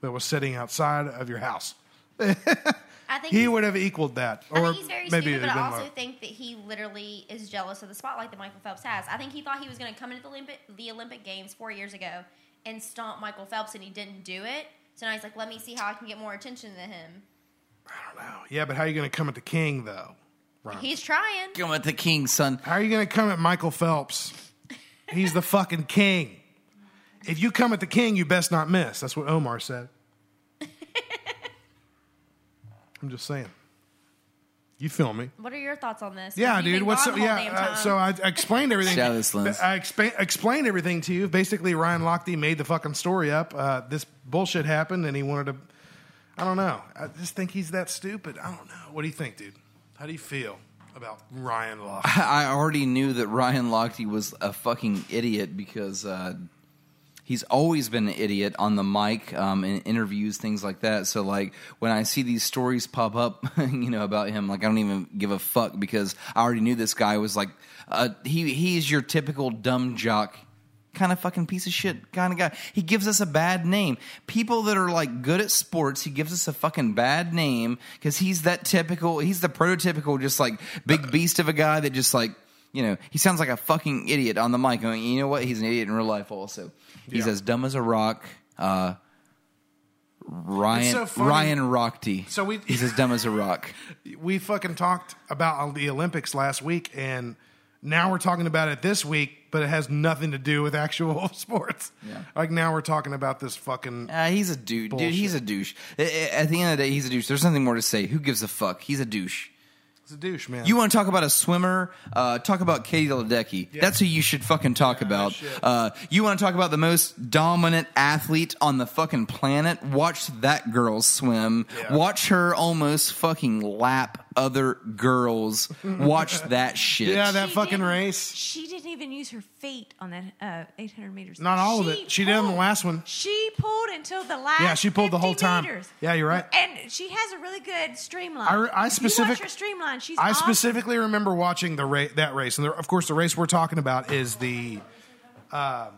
that was sitting outside of your house, I think he would have equaled that. I Or think he's very maybe stupid, but I also lower. think that he literally is jealous of the spotlight that Michael Phelps has. I think he thought he was going to come into the Olympic, the Olympic Games four years ago and stomp Michael Phelps, and he didn't do it. So now he's like, let me see how I can get more attention to him. I don't know. Yeah, but how are you going to come at the king though? Ryan? He's trying. Come at the king, son. How are you going to come at Michael Phelps? He's the fucking king. If you come at the king, you best not miss. That's what Omar said. I'm just saying. You feel me? What are your thoughts on this? Yeah, You've dude. What's What's up? the Yeah. Uh, so I, I explained everything. Shout out, Lens. I explain, explained everything to you. Basically, Ryan Lochte made the fucking story up. Uh, this bullshit happened, and he wanted to. I don't know. I just think he's that stupid. I don't know. What do you think, dude? How do you feel about Ryan Lochte? I already knew that Ryan Lochte was a fucking idiot because uh, he's always been an idiot on the mic um, in interviews, things like that. So, like, when I see these stories pop up, you know, about him, like, I don't even give a fuck because I already knew this guy was like, uh, he he's your typical dumb jock. Kind of fucking piece of shit kind of guy. He gives us a bad name. People that are like good at sports, he gives us a fucking bad name because he's that typical. He's the prototypical, just like big beast of a guy that just like you know, he sounds like a fucking idiot on the mic. I mean, you know what? He's an idiot in real life also. He's Yeah. as dumb as a rock. Uh, Ryan so. Ryan Rockty. So we- he's as dumb as a rock. we fucking talked about the Olympics last week, and now we're talking about it this week, but it has nothing to do with actual sports. Yeah. Like now we're talking about this fucking. Uh, he's a dude, Bullshit. dude. He's a douche. At the end of the day, he's a douche. There's nothing more to say. Who gives a fuck? He's a douche. It's a douche, man. You want to talk about a swimmer? Uh, talk about Katie Ledecky. That's who you should fucking talk about. Uh, you want to talk about the most dominant athlete on the fucking planet? Watch that girl swim. Yeah. Watch her almost fucking lap other girls. Watch that shit. yeah, that She fucking didn't- race. She didn't even use her feet on that uh, 800 meters. Not all of it. She did on the last one. She pulled until the last. Yeah, she pulled the whole time. meters. Yeah, you're right. And she has a really good streamline. I, I If specific. Watch her streamline. She's I awesome. specifically remember watching the ra- that race, and the, of course, the race we're talking about is the um,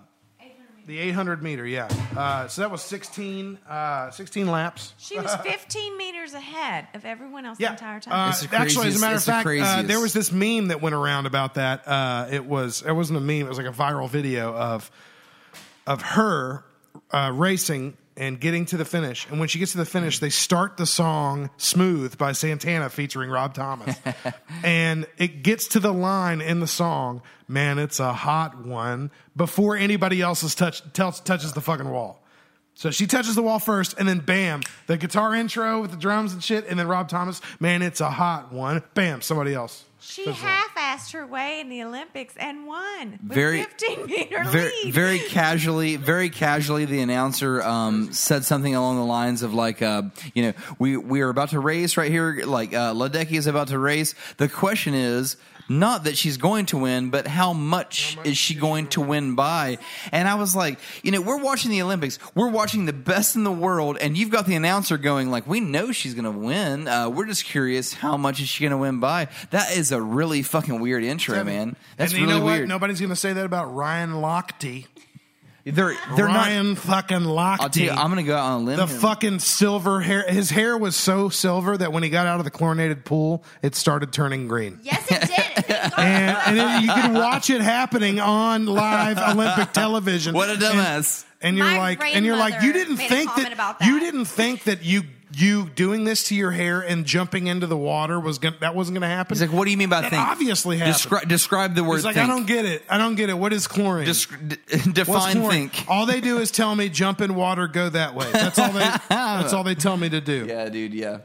the 800 meter. Yeah, uh, so that was 16, uh, 16 laps. She was 15 meters ahead of everyone else Yeah. the entire Uh, time. It's the actually, as a matter of it's the fact, uh, there was this meme that went around about that. Uh, it was it wasn't a meme; it was like a viral video of of her uh, racing and getting to the finish. And when she gets to the finish, they start the song Smooth by Santana featuring Rob Thomas. and it gets to the line in the song, Man, it's a hot one, before anybody else is touch, tells, touches the fucking wall. So she touches the wall first, and then bam, the guitar intro with the drums and shit, and then Rob Thomas, man, it's a hot one. Bam, somebody else. She half-assed her way in the Olympics and won with Very- 15 meter very lead. very casually very casually the announcer um, said something along the lines of like uh, you know we we are about to race right here like uh, Ledecky is about to race the question is not that she's going to win but how much is she going to win by and I was like you know we're watching the Olympics we're watching the best in the world and you've got the announcer going like we know she's going to win uh, we're just curious how much is she going to win by that is a really fucking weird intro man that's and you really know what? weird Nobody's going to say that about Ryan Lochte. they're they're not Ryan fucking Lochte. I'll tell you, I'm going to go out on a limb. the here. fucking silver hair. His hair was so silver that when he got out of the chlorinated pool, it started turning green. Yes, it did. Thank God. And, and then you can watch it happening on live Olympic television. What a And- dumbass. And, you're My like, and you're like, you didn't made a think comment that, about you didn't think that you you doing this to your hair and jumping into the water was gonna, that wasn't going to happen. He's like, what do you mean by That think? obviously happened. Descri- describe the word He's like, think. I don't get it. I don't get it. What is chlorine? Descri- d- What's define chlorine? think. All they do is tell me jump in water, go that way. That's all they. that's all they tell me to do. Yeah, dude. Yeah.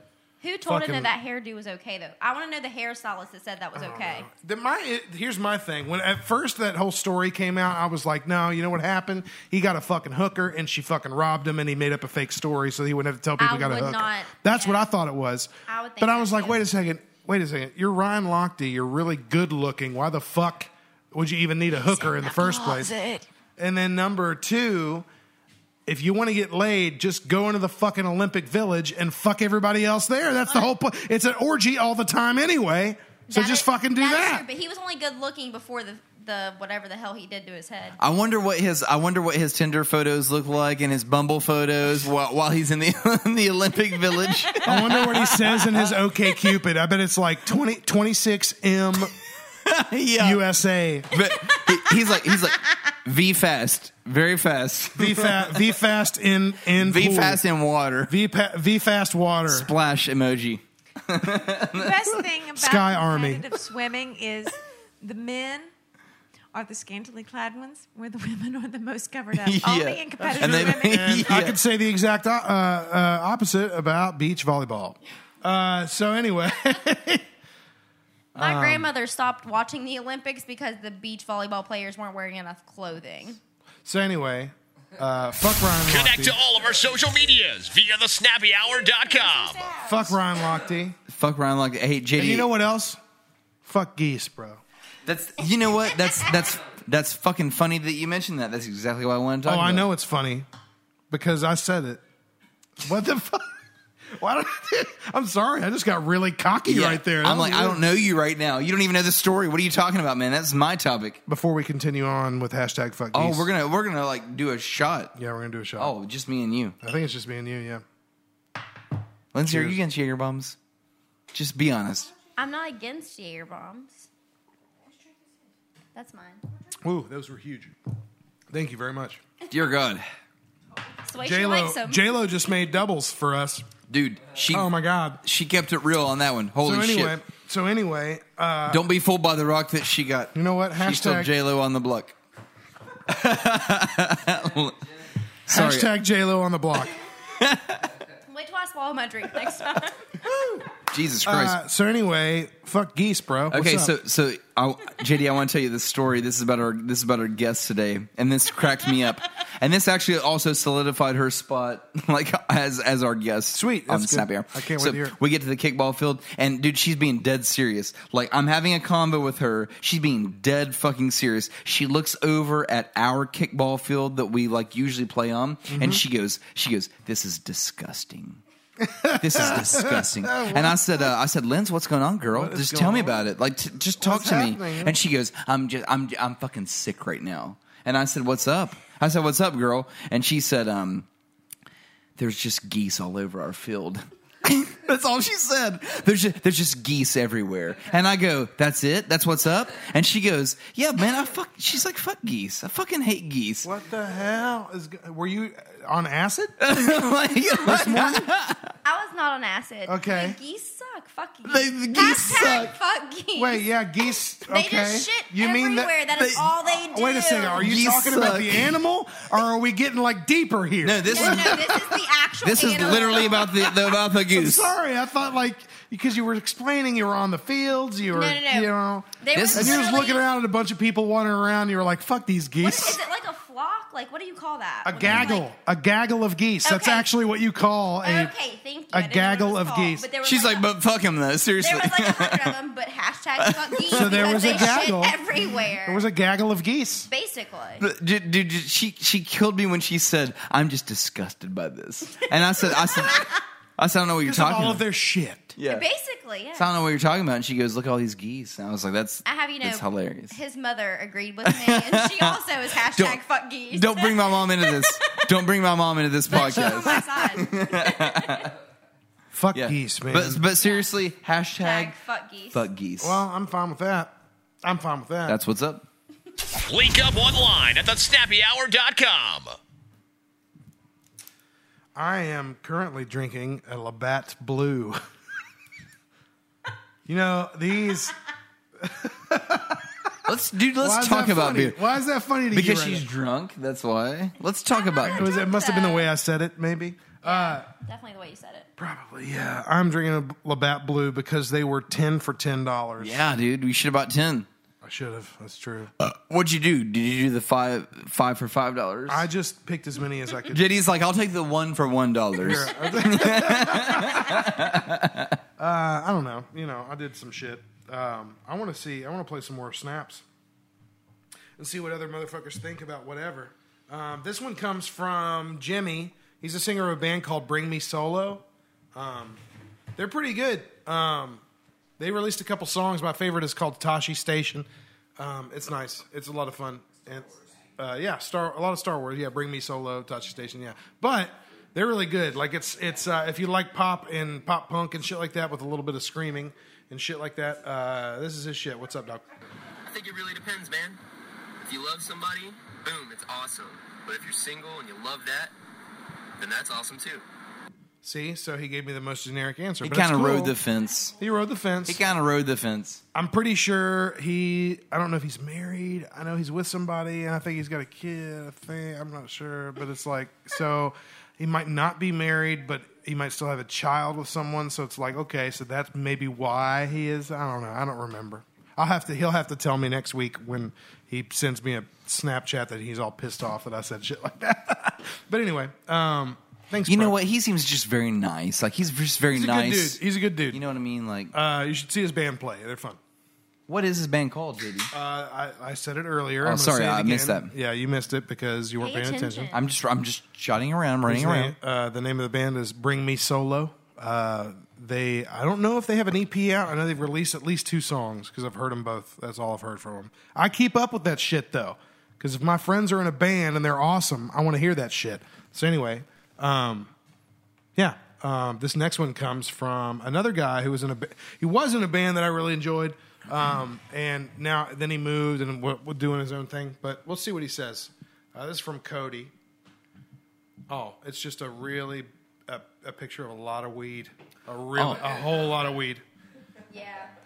Who told him that that hairdo was okay though? I want to know the hairstylist that said that was okay. The, my it, here's my thing. When at first that whole story came out, I was like, no, you know what happened? He got a fucking hooker, and she fucking robbed him, and he made up a fake story so he wouldn't have to tell people I he got a would hooker. not- That's what. I thought it was. I would think but I that was like, too. wait a second, wait a second. You're Ryan Lochte. You're really good looking. Why the fuck would you even need a hooker in the first place? And then number two, if you want to get laid, just go into the fucking Olympic Village and fuck everybody else there. That's the whole point. It's an orgy all the time anyway. So That just is- fucking do that's that. True, but he was only good looking before the the whatever the hell he did to his head. I wonder what his I wonder what his Tinder photos look like and his Bumble photos while, while he's in the in the Olympic Village. I wonder what he says in his OK Cupid. I bet it's like 20, 26M yeah. USA. But he- he's like he's like V fast, very fast. V fast, V fast in in V pool. fast in water. V pa- V fast water. Splash emoji. The best thing about Sky Army. competitive swimming is the men are the scantily clad ones, where the women are the most covered up. Only in competitive And they- swimming. And I Yeah. could say the exact uh, uh, opposite about beach volleyball. Uh, so anyway, My Um, grandmother stopped watching the Olympics because the beach volleyball players weren't wearing enough clothing. So anyway, uh, fuck Ryan Lochte. Connect to all of our social medias via thesnappyhour.com. Fuck Ryan Lochte. Fuck Ryan like hey JD. And you know what else? Fuck geese, bro. That's you know what that's that's that's fucking funny that you mentioned that. That's exactly what I wanted to Oh, talk about. I know it's funny because I said it. What the fuck? Why don't I, I'm sorry. I just got really cocky Yeah. right there. That I'm was like, I don't know you right now. You don't even know the story. What are you talking about, man? That's my topic. Before we continue on with hashtag fuck Oh, geese. we're gonna we're gonna like do a shot. yeah, we're gonna do a shot. Oh, just me and you, I think it's just me and you. Yeah. Lindsay. Are you against Jaeger bombs? Just be honest. I'm not against Jaeger bombs. That's mine. Ooh, those were huge. Thank you very much. Dear God, That's the J Lo. J Lo just made doubles for us. Dude, she Oh my god. she kept it real on that one. Holy so anyway, shit! so anyway, uh, Don't be fooled by the rock that she got. you know what? She's still Hashtag J Lo on the block. Hashtag J Lo on the block. Wait till I swallow my drink next time. Jesus Christ. Uh, so anyway, fuck geese, bro. What's Okay, up? so so I, JD, I want to tell you this story. This is about our this is about our guest today, and this cracked me up. And this actually also solidified her spot, like as as our guest. Sweet, on Snappy good. I can't wait so to hear. We get to the kickball field, and dude, she's being dead serious. Like I'm having a convo with her. She's being dead fucking serious. She looks over at our kickball field that we like usually play on, Mm-hmm. and she goes, she goes, "This is disgusting." This is disgusting. And I said, uh, I said, Linz, what's going on, girl? What Just tell me on? about it. Like, t- just talk What's to me. And she goes, I'm just, I'm, I'm fucking sick right now. And I said, what's up? I said, what's up, girl? And she said, um, there's just geese all over our field. That's all she said. There's just, there's just geese everywhere. And I go, that's it? That's what's up? And she goes, yeah, man, I fuck, she's like, fuck geese. I fucking hate geese. What the hell is? Were you on acid? Like, I was not on acid. Okay. The geese suck. Fuck geese. They- the geese Hashtag suck. Fuck geese. Wait, yeah, geese. They Okay, just shit you mean everywhere. that? that is they- all they do. Wait a second. Are you Geese talking about suck. the animal, or are we getting like deeper here? no, this No, is, no, this is the actual. this is animal. literally about the, the about the I'm goose. sorry. I thought like because you were explaining you were on the fields. You were, No, no, no. you know, They This were is- and you was literally- looking around at a bunch of people wandering around. You were like, "Fuck these What, geese." is it like a flock? Like what do you call that? A When gaggle, like- a gaggle of geese. That's actually what you call a. okay, thank you. a I didn't know what it gaggle of called, geese. But She's like, a- but fuck him though, seriously. There was like a hundred of them, but hashtag fuck geese So there was a gaggle. everywhere. There was a gaggle of geese. basically. But, Dude, dude, dude, she she killed me when she said, "I'm just disgusted by this," and I said, "I said, I said, I don't know what you're Because of talking all about." of their shit. yeah, Basically, yeah. So I don't know what you're talking about. And she goes, "Look at all these geese." And I was like, "That's I have you know. that's hilarious." His mother agreed with me, and she also is hashtag Don't- fuck geese. Don't bring my mom into this. don't bring my mom into this But she's on podcast. my side. Fuck Yeah. geese, man. But but seriously, hashtag Hashtag fuck geese. fuck geese. well, I'm fine with that. I'm fine with that. That's what's up. Link up online at thesnappyhour.com. I am currently drinking a Labatt Blue. you know these. Let's dude. Let's talk about funny? beer Why is that funny to because you? right she's drunk. That's why. Let's talk about. It, was, it must have been the way I said it, maybe. Uh, Definitely the way you said it. probably, yeah. I'm drinking a Labatt Blue because they were ten for ten dollars. Yeah, dude. We should have bought ten. Should have. That's true. What'd you do? Did you do the five five for five dollars? I just picked as many as I could. JD's like, I'll take the one for one dollars. Uh, I don't know. You know, I did some shit. Um, I want to see. I want to play some more snaps and see what other motherfuckers think about whatever. Um, this one comes from Jimmy. He's a singer of a band called Bring Me Solo. Um, they're pretty good. Um, they released a couple songs. My favorite is called Tashi Station. Um, it's nice. It's a lot of fun. And uh, yeah, Star a lot of Star Wars. Yeah, Bring Me Solo, Tashi Station. Yeah, but they're really good. Like it's it's uh, if you like pop and pop punk and shit like that with a little bit of screaming and shit like that. Uh, this is his shit. What's up, Doc? I think it really depends, man. If you love somebody, boom, it's awesome. But if you're single and you love that, then that's awesome too. See, so he gave me the most generic answer. He but kind of cool. rode the fence. He rode the fence. He kind of rode the fence. I'm pretty sure he. I don't know if he's married. I know he's with somebody, and I think he's got a kid. I think I'm not sure, but it's like so. He might not be married, but he might still have a child with someone. So it's like okay, so that's maybe why he is. I don't know. I don't remember. I'll have to. He'll have to tell me next week when he sends me a Snapchat that he's all pissed off that I said shit like that. but anyway, um, thanks. You know what? He seems just very nice. Like he's just very He's a nice. good dude. He's a good dude. You know what I mean? Like, uh, you should see his band play. They're fun. what is his band called, JD? Uh, I, I said it earlier. Oh, I'm gonna sorry, say it I missed that. Yeah, you missed it because you weren't Pay paying attention. attention. I'm just I'm just shouting around, running around. name- uh, the name of the band is Bring Me Solo. Uh, they, I don't know if they have an EP out. I know they've released at least two songs because I've heard them both. That's all I've heard from them. I keep up with that shit though, because if my friends are in a band and they're awesome, I want to hear that shit. So anyway, um, yeah, um, this next one comes from another guy who was in a he was in a band that I really enjoyed, um, and now then he moved and w- w- doing his own thing. But we'll see what he says. Uh, this is from Cody. Oh, it's just a really a, a picture of a lot of weed, a real Oh. a whole lot of weed. Yeah.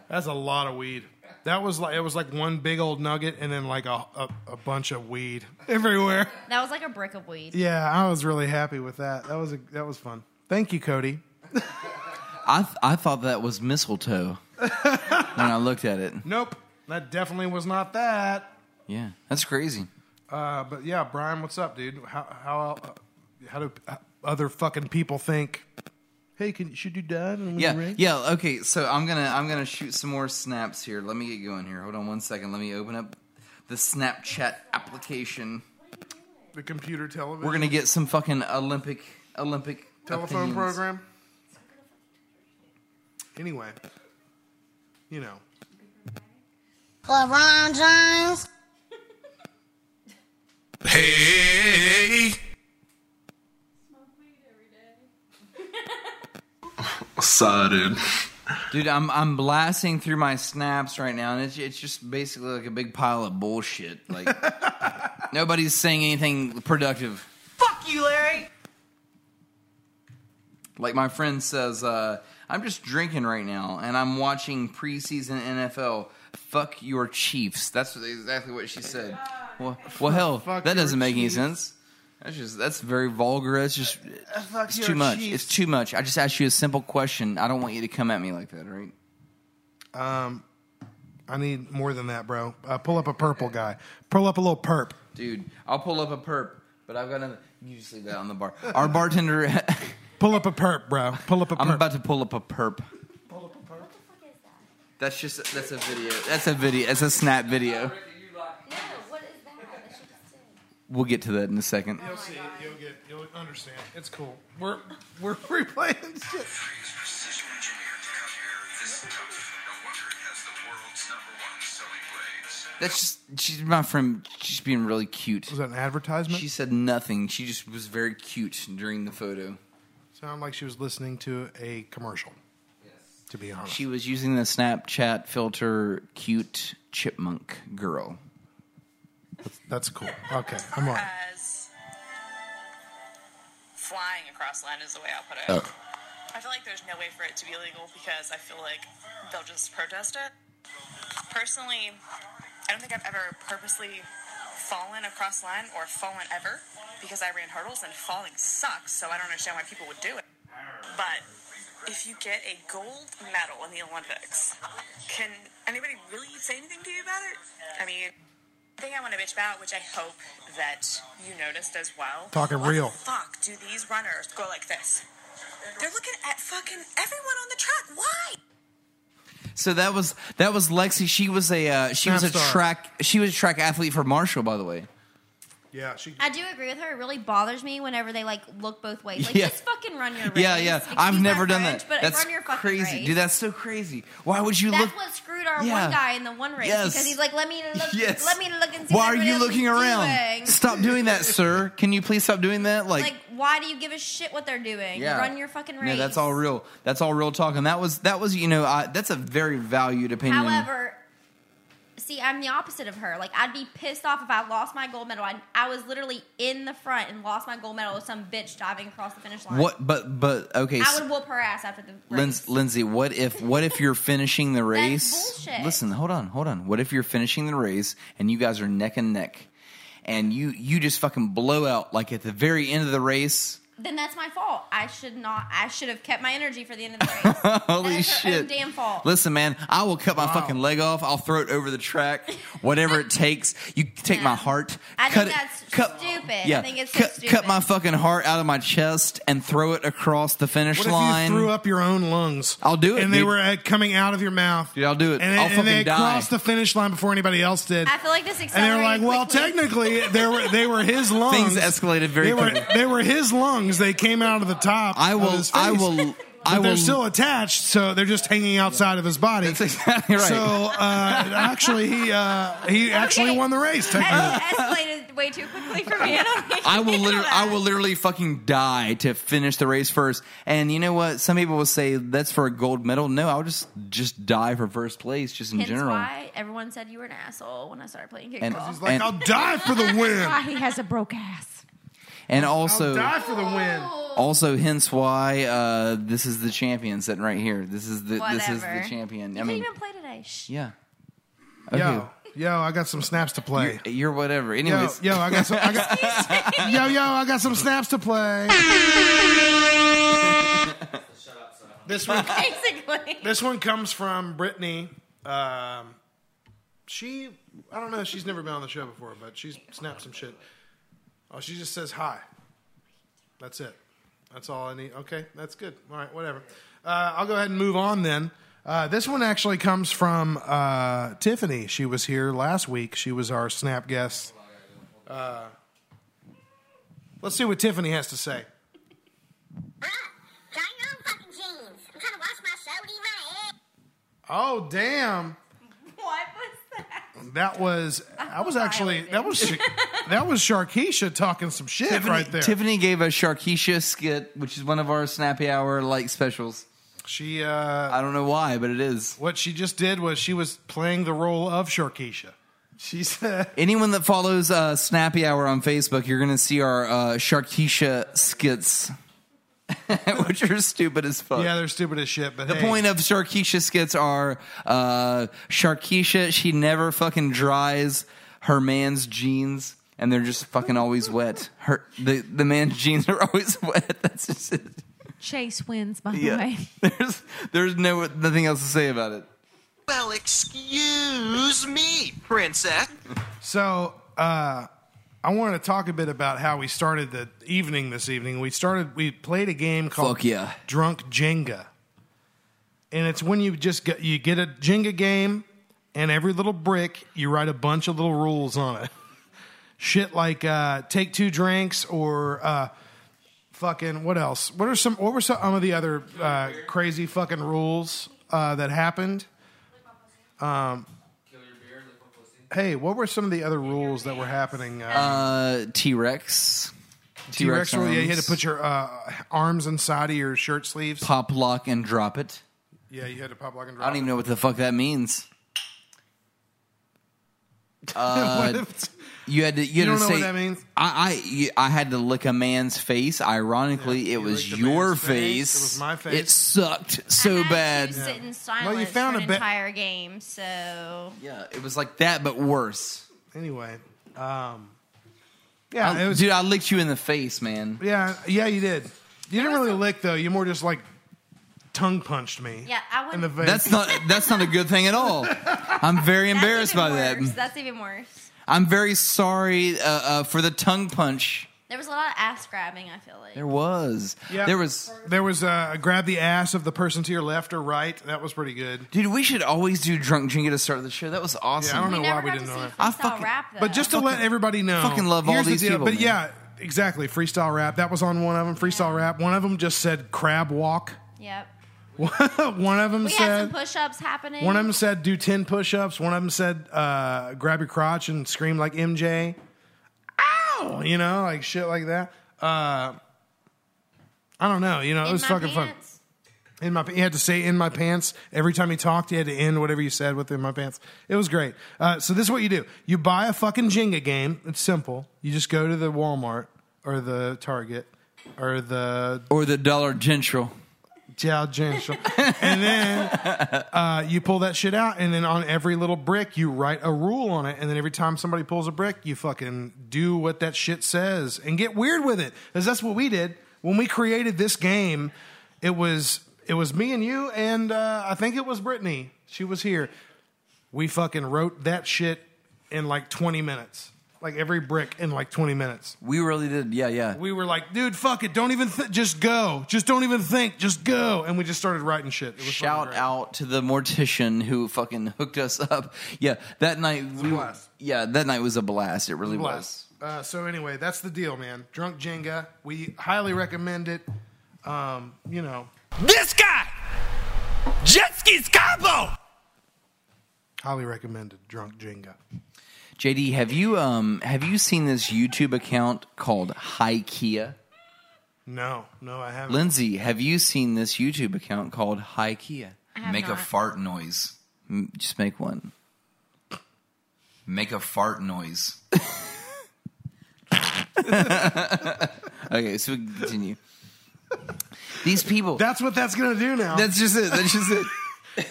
That's a lot of weed. That was like it was like one big old nugget and then like a a, a bunch of weed everywhere. That was like a brick of weed. Yeah, I was really happy with that. That was a, that was fun. Thank you, Cody. I th- I thought that was mistletoe when I looked at it. Nope, that definitely was not that. Yeah, that's crazy. Uh, but yeah, Brian, what's up, dude? How how uh, how do uh, other fucking people think? Hey, can should you done? when Yeah, you're yeah. Okay, so I'm gonna I'm gonna shoot some more snaps here. Let me get going here. Hold on one second. Let me open up the Snapchat application. The computer television. We're gonna get some fucking Olympic Olympic telephone opinions. program. Anyway, you know. LeBron James. Hey. Sudden. Dude, I'm I'm blasting through my snaps right now, and it's it's just basically like a big pile of bullshit. Like nobody's saying anything productive. Fuck you, Larry. Like my friend says, uh, I'm just drinking right now, and I'm watching preseason NFL. Fuck your Chiefs. That's exactly what she said. Well, well hell, Fuck that your doesn't make any Chiefs. sense. That's just that's very vulgar. That's just fuck it's too much. Chiefs. It's too much. I just asked you a simple question. I don't want you to come at me like that, right? Um, I need more than that, bro. Uh, pull up a purple guy. Pull up a little perp. Dude, I'll pull up a perp, but I've got to. You just leave that on the bar. Our bartender. pull up a perp, bro. Pull up a perp. I'm about to pull up a perp. That's just that's a video. That's a video. That's a snap video. We'll get to that in a second. You'll see. You'll get. You'll understand. It's cool. We're we're replaying shit. That's just she's my friend. She's being really cute. Was that an advertisement? She said nothing. She just was very cute during the photo. Sound like she was listening to a commercial. Yes. To be honest. She was using the Snapchat filter, cute chipmunk girl. That's cool. Okay, I'm on. As flying across land is the way I'll put it. Oh. I feel like there's no way for it to be illegal because I feel like they'll just protest it. Personally, I don't think I've ever purposely fallen across land or fallen ever because I ran hurdles and falling sucks, so I don't understand why people would do it. But if you get a gold medal in the Olympics, can anybody really say anything to you about it? I mean, thing I want to bitch about, which I hope that you noticed as well. Talking what real. The fuck do these runners go like this? They're looking at fucking everyone on the track. Why? So that was that was Lexi. She was a uh, she was a star. track she was a track athlete for Marshall, by the way. Yeah, she. I do agree with her. It really bothers me whenever they like look both ways. Like Yeah. just fucking run your race. Yeah, yeah. Excuse I've my never done French, that. But That's run your fucking crazy, race. dude. That's so crazy. Why would you That's look? what screwed our Yeah. one guy in the one race Yes. because he's like, let me look, Yes. let me look and see. Why what are everybody you else is looking around? doing." Stop doing that, sir. Can you please stop doing that? Like, Like, why do you give a shit what they're doing? yeah, Run your fucking race. No, that's all real. That's all real talk. And that was that was you know I, that's a very valued opinion. However, see, I'm the opposite of her. Like, I'd be pissed off if I lost my gold medal. I, I was literally in the front and lost my gold medal with some bitch diving across the finish line. what? But but okay. I would whoop her ass after the race. Linds- Lindsay, what if what if you're finishing the race? bullshit. Listen, hold on, hold on. What if you're finishing the race and you guys are neck and neck, and you you just fucking blow out like at the very end of the race? Then that's my fault. I should not. I should have kept my energy for the end of the race. Holy That's her shit! own damn fault. Listen, man, I will cut my fucking leg off. I'll throw it over the track, whatever it takes. You take my heart, I cut think it, that's cut, stupid. yeah, I think it's so cut, stupid. cut my fucking heart out of my chest and throw it across the finish What if line. you threw up your own lungs? I'll do it, And they were uh, coming out of your mouth. Dude, I'll do it. And, I'll and fucking they die. crossed the finish line before anybody else did. I feel like this and they were accelerated like, "Well, technically, they were they were his lungs. Things escalated very they were, quickly. They were his lungs. They came out of the top. I of will- his I face. will- But I they're will- still attached, so they're just hanging outside of his body. That's exactly right. So uh, actually, he uh, he actually Okay. won the race. That Technically. escalated way too quickly for me. I I will literally, I will literally fucking die to finish the race first. And you know what? Some people will say that's for a gold medal. No, I'll just just die for first place, just in Hence general. why everyone said you were an asshole when I started playing kickball. And- kickball. He's like, And- I'll die for the That's win. why he has a broke ass. And also, die for the win. also, hence why uh, this is the champion sitting right here. This is the this is Whatever. the champion. You I mean, didn't even play today. Shh. yeah. Yo, yo, I got some snaps to play. You're, you're whatever. Yo, Anyways, yo, I got some. I got, yo, yo, I got some snaps to play. this one, Basically. this one comes from Brittany. Um, she, I don't know. She's never been on the show before, but she's snapped some shit. Oh, she just says hi. That's it. That's all I need. Okay, that's good. All right, whatever. Uh, I'll go ahead and move on then. Uh, this one actually comes from uh, Tiffany. She was here last week. She was our snap guest. Uh, let's see what Tiffany has to say. Oh damn! What was that? That was I was actually that was that was Sharkeisha talking some shit Tiffany, right there. Tiffany gave us Sharkeisha skit, which is one of our Snappy Hour like specials. She, uh, I don't know why, but it is. what she just did was she was playing the role of Sharkeisha. She said, Anyone that follows uh, Snappy Hour on Facebook, you're going to see our uh, Sharkeisha skits, which are stupid as fuck. "Yeah, they're stupid as shit." But The hey, point of Sharkeisha skits are uh, Sharkeisha, she never fucking dries her man's jeans, and they're just fucking always wet. Her the the man's jeans are always wet. That's just it. Chase wins, by the way. There's there's no nothing else to say about it. Well, excuse me, princess. So, uh, I wanted to talk a bit about how we started the evening this evening. We started, we played a game called Fuck yeah. Drunk Jenga. And it's when you just get, you get a Jenga game, and every little brick, you write a bunch of little rules on it. Shit like uh, take two drinks or uh, fucking what else? What are some? What were some of the other uh, crazy fucking rules uh, that happened? Um, hey, what were some of the other rules that were happening? Uh, Uh, T Rex. T Rex rule. Yeah, you had to put your uh, arms inside of your shirt sleeves. pop lock and drop it. Yeah, you had to pop lock and drop. It. I don't even know what the fuck that means. Uh, What if- you had to. You, You had don't to know say, what that means? I, I, I had to lick a man's face. Ironically, it was licked a your man's face. face. It was my face. It sucked so I had bad. To sit in silence Well, you found for a an bit- entire game, so Yeah, it was like that, but worse. Anyway, um, yeah, I- it was. dude, I licked you in the face, man. Yeah, yeah, you did. You didn't really lick though. You more just like tongue punched me. yeah, I in wouldn't. the face. That's not. That's not a good thing at all. I'm very embarrassed even by that. That's even worse. I'm very sorry uh, uh, for the tongue punch. There was a lot of ass grabbing. I feel like. There was. Yeah. There was. There was uh, grab the ass of the person to your left or right. That was pretty good. Dude, we should always do drunk Jenga to start the show. That was awesome. Yeah, I don't know we why we didn't to know that. I freestyle fucking- rap though. But just to let everybody know, fucking love all here's the these deal. people, But man. yeah, exactly. Freestyle rap. That was on one of them. Freestyle rap. One of them just said crab walk. Yep. one of them We had some said. push-ups happening. One of them said do ten push-ups. One of them said uh, grab your crotch and scream like MJ. Ow! You know, like shit like that. Uh, I don't know. You know, it in was my fucking fun. In my, he had to say "in my pants" every time he talked. He had to end whatever you said with "in my pants." It was great. Uh, so this is what you do: you buy a fucking Jenga game. It's simple. You just go to the Walmart or the Target or the Or the Dollar General. Jones, and then uh, you pull that shit out, and then on every little brick you write a rule on it, and then every time somebody pulls a brick, you fucking do what that shit says and get weird with it, because that's what we did when we created this game. It was it was me and you, and uh, I think it was Brittany. She was here. We fucking wrote that shit in like twenty minutes, like every brick in like twenty minutes. We really did. Yeah, yeah. We were like, dude, fuck it. Don't even th- just go. Just don't even think. Just go. And we just started writing shit. It was Shout out to the mortician who fucking hooked us up. Yeah, that night. We, blast. Yeah, that night was a blast. It really Bless. was. Uh, so anyway, that's the deal, man. Drunk Jenga. We highly recommend it. Um, you know, This guy! Jet skis combo! highly recommended. Drunk Jenga. JD, have you um have you seen this YouTube account called High Kia? No, no, I haven't. Lindsay, have you seen this YouTube account called High Kia? I Make a fart noise. Mm, Just make one. Make a fart noise. Okay, so we can continue. These people. That's what that's gonna do now. That's just it. That's just it.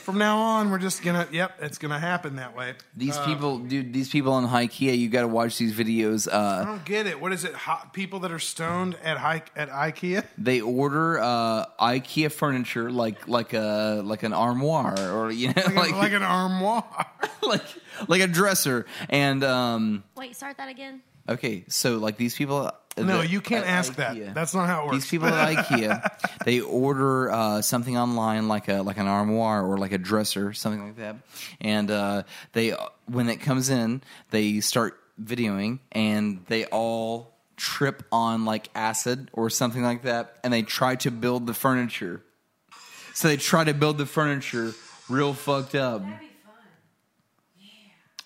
From now on, we're just gonna. Yep, it's gonna happen that way. These Uh, people, dude. These people on IKEA, you got to watch these videos. Uh, I don't get it. What is it? Hot people that are stoned at hike at IKEA. they order uh, IKEA furniture like like a like an armoire or you know Like, like a, like an armoire. like like a dresser and um Wait, start that again. Okay so like these people No, the- you can't ask IKEA. that. That's not how it works. These people at IKEA, they order uh, something online like a like an armoire or like a dresser, something like that, and uh, they when it comes in, they start videoing, and they all trip on like acid or something like that, and they try to build the furniture. So they try to build the furniture real fucked up. Yeah.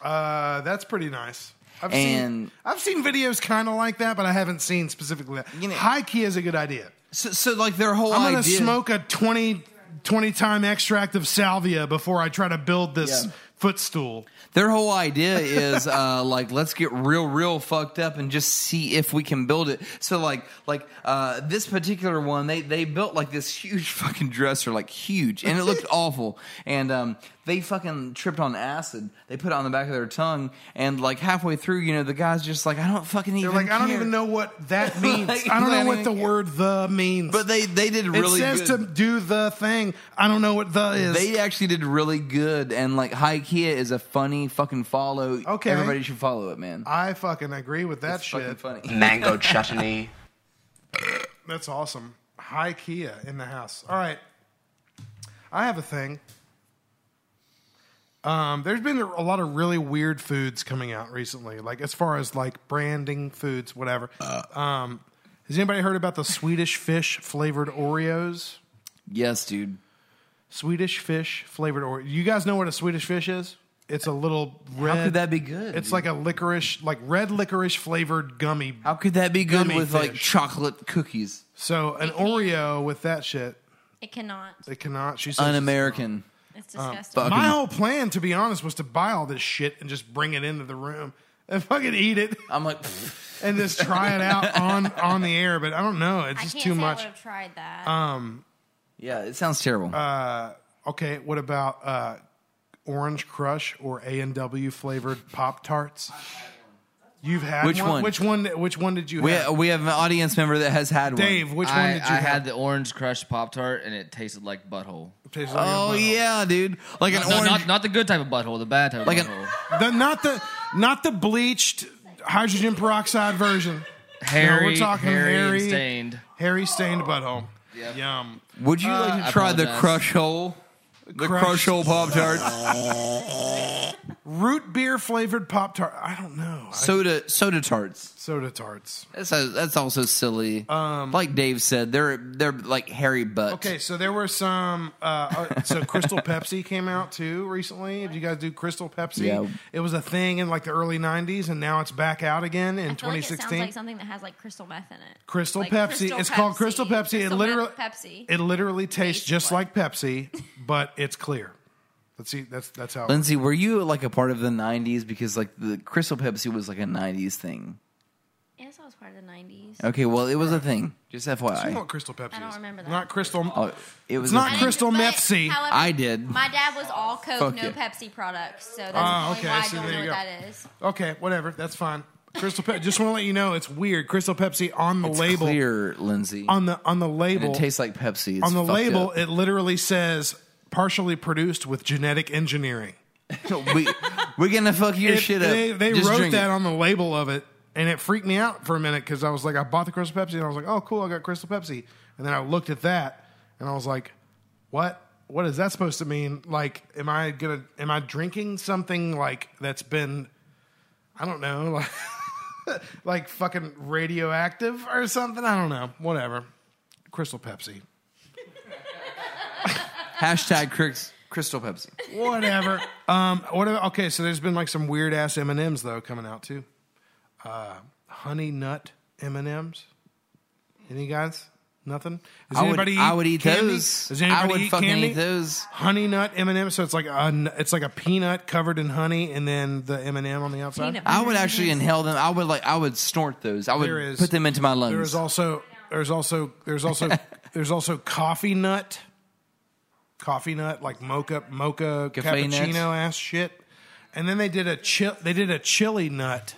Uh, that's pretty nice. I've And- seen I've seen videos kind of like that, but I haven't seen specifically that. You know- High key is a good idea. So, so like their whole I'm gonna idea. smoke a 20 twenty time extract of salvia before I try to build this Yeah. footstool. Their whole idea is uh, like let's get real, real fucked up and just see if we can build it. So like, like uh, this particular one, they they built like this huge fucking dresser, like huge, and it looked awful. And um, they fucking tripped on acid. They put it on the back of their tongue, and like halfway through, you know, the guy's just like, I don't fucking even. They're like, I don't care." even know what that means. Like, I don't know what the even care. word "the" means. But they they did really it says good. to do the thing. I don't know what "the" is. They actually did really good, and like Ikea is a funny fucking follow. Okay. everybody should follow it, man. I fucking agree with that It's fucking shit. funny. Mango chutney. That's awesome. High Kia in the house. All right. I have a thing. Um, there's been a lot of really weird foods coming out recently, like as far as like branding foods, whatever. Um, has anybody heard about the Swedish fish flavored Oreos? Yes, dude. Swedish fish flavored Oreo. You guys know what a Swedish fish is? It's a little red. How could that be good? It's like a licorice, like red licorice flavored gummy. How could that be good gummy with like fish. chocolate cookies? So an Oreo with that shit, It cannot. it cannot. She says Un-American. It's Um, disgusting. fuck. My whole plan, to be honest, was to buy all this shit and just bring it into the room and fucking eat it I'm like, and just try it out on on the air. But I don't know. It's I just can't too say much. I would have tried that. Um. yeah, it sounds terrible. Uh. Okay. What about uh, Orange Crush or A and W flavored Pop Tarts? You've had Which one? Which one? Which one did you we have? we have an audience member that has had one. Dave, which I, one did you have? I have? had the orange crush pop tart, and it tasted like butthole. Tastes like Oh yeah, dude. Like an No, orange. not not the good type of butthole, the bad type Like of an- butthole. The not the not the bleached hydrogen peroxide version. hairy, no, we're talking hairy, hairy, stained. hairy stained butthole. Yep. Yum. Would you like to uh, try the apologize. crush hole? The Crush- crush hole pop tart. Root beer flavored Pop Tart. I don't know. I- soda soda tarts. soda tarts. That's that's also silly. Um, like Dave said, they're they're like hairy butts. Okay, so there were some. Uh, uh, so Crystal Pepsi came out too recently. Did you guys do Crystal Pepsi? Yeah. It was a thing in like the early '90s, and now it's back out again in I feel like it 2016. sounds like something that has like crystal meth in it. Crystal Like Pepsi. Crystal it's called Pepsi. Crystal Pepsi. it Crystal literally meth Pepsi. It literally tastes Tastes just like- like Pepsi, but it's clear. Let's see. That's that's how. it Lindsay, were you like a part of the '90s? Because like the Crystal Pepsi was like a '90s thing. Yes, I was part of the '90s. Okay, well it was a thing. Just You know FYI. what Crystal Pepsi I don't is? remember that. Not Crystal. Oh, it was It's not. Crystal But, Meth however, I did. My dad was all Coke, Fuck no yeah. Pepsi products, so that's Ah, okay, why I so don't there know you what go. that is. Okay, whatever. That's fine. Crystal Pepsi. Just want to let you know it's weird. Crystal Pepsi on the It's label. clear, Lindsay. On the on the and label. it tastes like Pepsi. It's on the label, up. it literally says partially produced with genetic engineering. we we're gonna fuck your It- shit up. They, they Just wrote drink that it. on the label of it, and it freaked me out for a minute because I was like, I bought the Crystal Pepsi, and I was like, oh, cool, I got Crystal Pepsi, and then I looked at that, and I was like, what? What is that supposed to mean? Like, am I gonna? Am I drinking something like that's been? I don't know, like, like fucking radioactive or something. I don't know. Whatever. Crystal Pepsi. Hashtag Crys- Crystal Pepsi. Whatever. um, what? about- Okay, so there's been like some weird ass M and M's though coming out too. Uh, honey nut M and M's. Any guys? Nothing. Does I would- anybody I eat would eat candy? those. Does anybody I would eat fucking candy? eat those. Honey nut M and M. So it's like a n- it's like a peanut covered in honey, and then the M and M on the outside. Peanut I would actually inhale them. I would like. I would snort those. I would There is- put them into my lungs. There is also there's also there's also there's also coffee nut, coffee nut like mocha mocha Cafe nut? cappuccino ass shit, and then they did a chill they did a chili nut.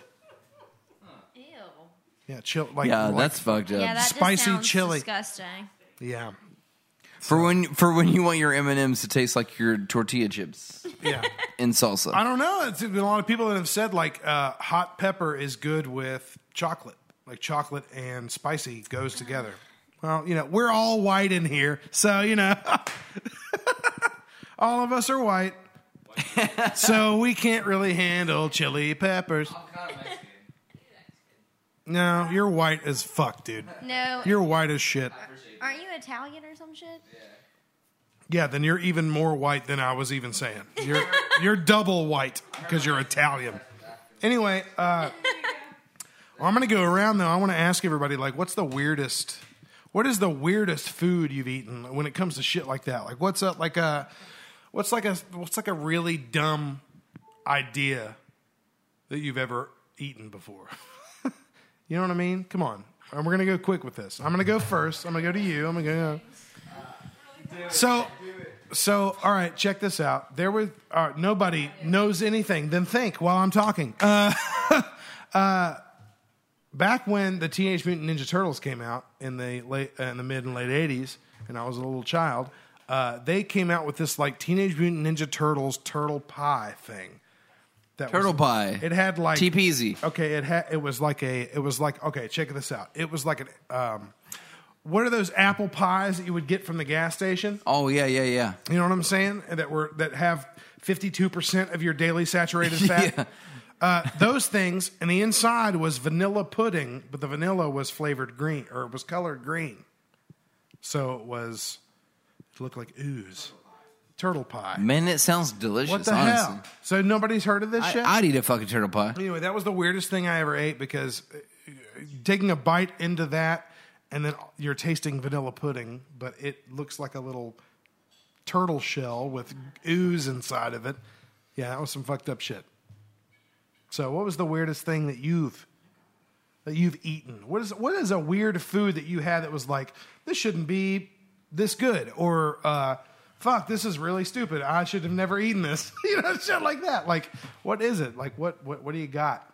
Ew. Yeah, chill like yeah, like- that's fucked up. Yeah, that Spicy just sounds chili. disgusting. yeah for when for when you want your M and M's to taste like your tortilla chips yeah. in salsa. I don't know. It's been a lot of people that have said like uh, hot pepper is good with chocolate, like chocolate and spicy goes together. Well, you know, we're all white in here, so you know, all of us are white, so we can't really handle chili peppers. No, you're white as fuck, dude. No, You're white as shit. aren't you Italian or some shit? Yeah, Yeah, then you're even more white than I was even saying. You're you're double white because you're Italian. Anyway, uh, well, I'm gonna go around though. I want to ask everybody like, what's the weirdest? What is the weirdest food you've eaten when it comes to shit like that? Like what's a like a what's like a what's like a really dumb idea that you've ever eaten before? you know what I mean? Come on. And we're gonna go quick with this. I'm gonna go first. I'm gonna go to you. I'm gonna go. So, so all right. Check this out. There was nobody knows anything. Then think while I'm talking. Uh, uh, back when the Teenage Mutant Ninja Turtles came out in the late in the mid and late '80s, and I was a little child, uh, they came out with this like Teenage Mutant Ninja Turtles turtle pie thing. That Turtle pie. It had like T-peasy. Okay, it had it was like a it was like okay, check this out. It was like an um, what are those apple pies that you would get from the gas station? Oh yeah, yeah, yeah. You know what I'm saying? That were that have 52 percent of your daily saturated fat. Yeah. Uh, those things, and the inside was vanilla pudding, but the vanilla was flavored green or it was colored green. So it was it looked like ooze. Turtle pie. Man, it sounds delicious. What the honestly. hell? So nobody's heard of this I, shit? I'd eat a fucking turtle pie. Anyway, that was the weirdest thing I ever ate because uh, taking a bite into that and then you're tasting vanilla pudding, but it looks like a little turtle shell with ooze inside of it. Yeah, that was some fucked up shit. So, what was the weirdest thing that you've that you've eaten? What is what is a weird food that you had that was like this shouldn't be this good or uh, fuck this is really stupid. I should have never eaten this. you know, shit like that. Like, what is it? Like, what what what do you got?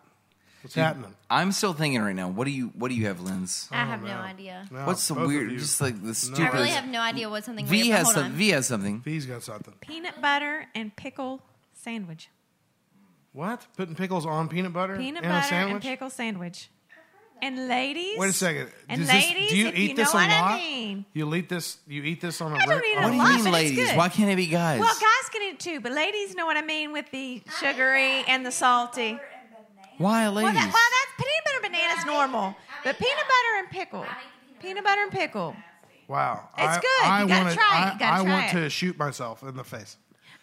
What's Dude, happening? I'm still thinking right now. What do you What do you have, Linz? I have no idea. No, What's the both of weird? you. Just like the stupid. I stupid. really have no idea what something V weird. but has hold some. on. V has something. V's got something. Peanut butter and pickle sandwich. What? Putting pickles on peanut butter Peanut and a butter sandwich? and pickle sandwich. And ladies. Wait a second. And Does this- ladies, do you if eat you this know a what lot? I mean. You eat this. You eat this on a. I don't eat a What do lot, you mean, it's ladies? good. Why can't it be guys? Well, guys can eat it too, but ladies know what I mean with the sugary and the salty. Why, Well, ladies? that, well, that's peanut butter and banana is normal, but peanut butter and pickle, peanut butter and pickle. Wow. It's I, good. I You gotta wanna- try it. I, You gotta I try want it. to shoot myself in the face.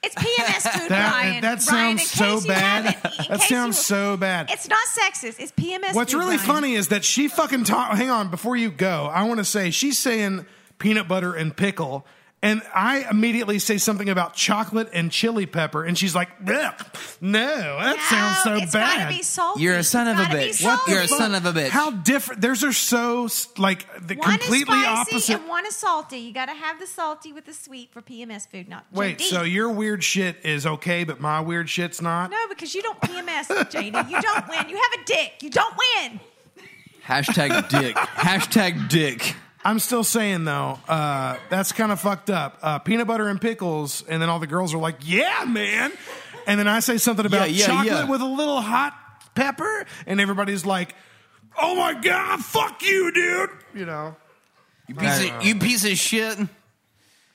It's PMS food, That Ryan. that sounds so bad. That sounds so bad. It's not sexist. It's PMS. What's food, really funny is that she fucking ta- hang on before you go. I want to say she's saying peanut butter and pickle, and I immediately say something about chocolate and chili pepper, and she's like, Ugh, "No, that sounds so it's bad." gotta be salty. You're a son of a bitch. salty. You're a son of a bitch. How different? Theirs are so like the One completely is spicy opposite. and one is salty. You got to have the salty with the sweet for PMS food, not Wait, JD. so your weird shit is okay, but my weird shit's not? no, because you don't PMS, JD. You don't win. You have a dick. You don't win. Hashtag dick. Hashtag dick. I'm still saying though, uh, that's kind of fucked up. Uh, peanut butter and pickles, and then all the girls are like, "Yeah, man," and then I say something about Yeah, yeah, chocolate yeah. with a little hot pepper, and everybody's like, "Oh my god, fuck you, dude!" You know, You piece of, you piece of shit.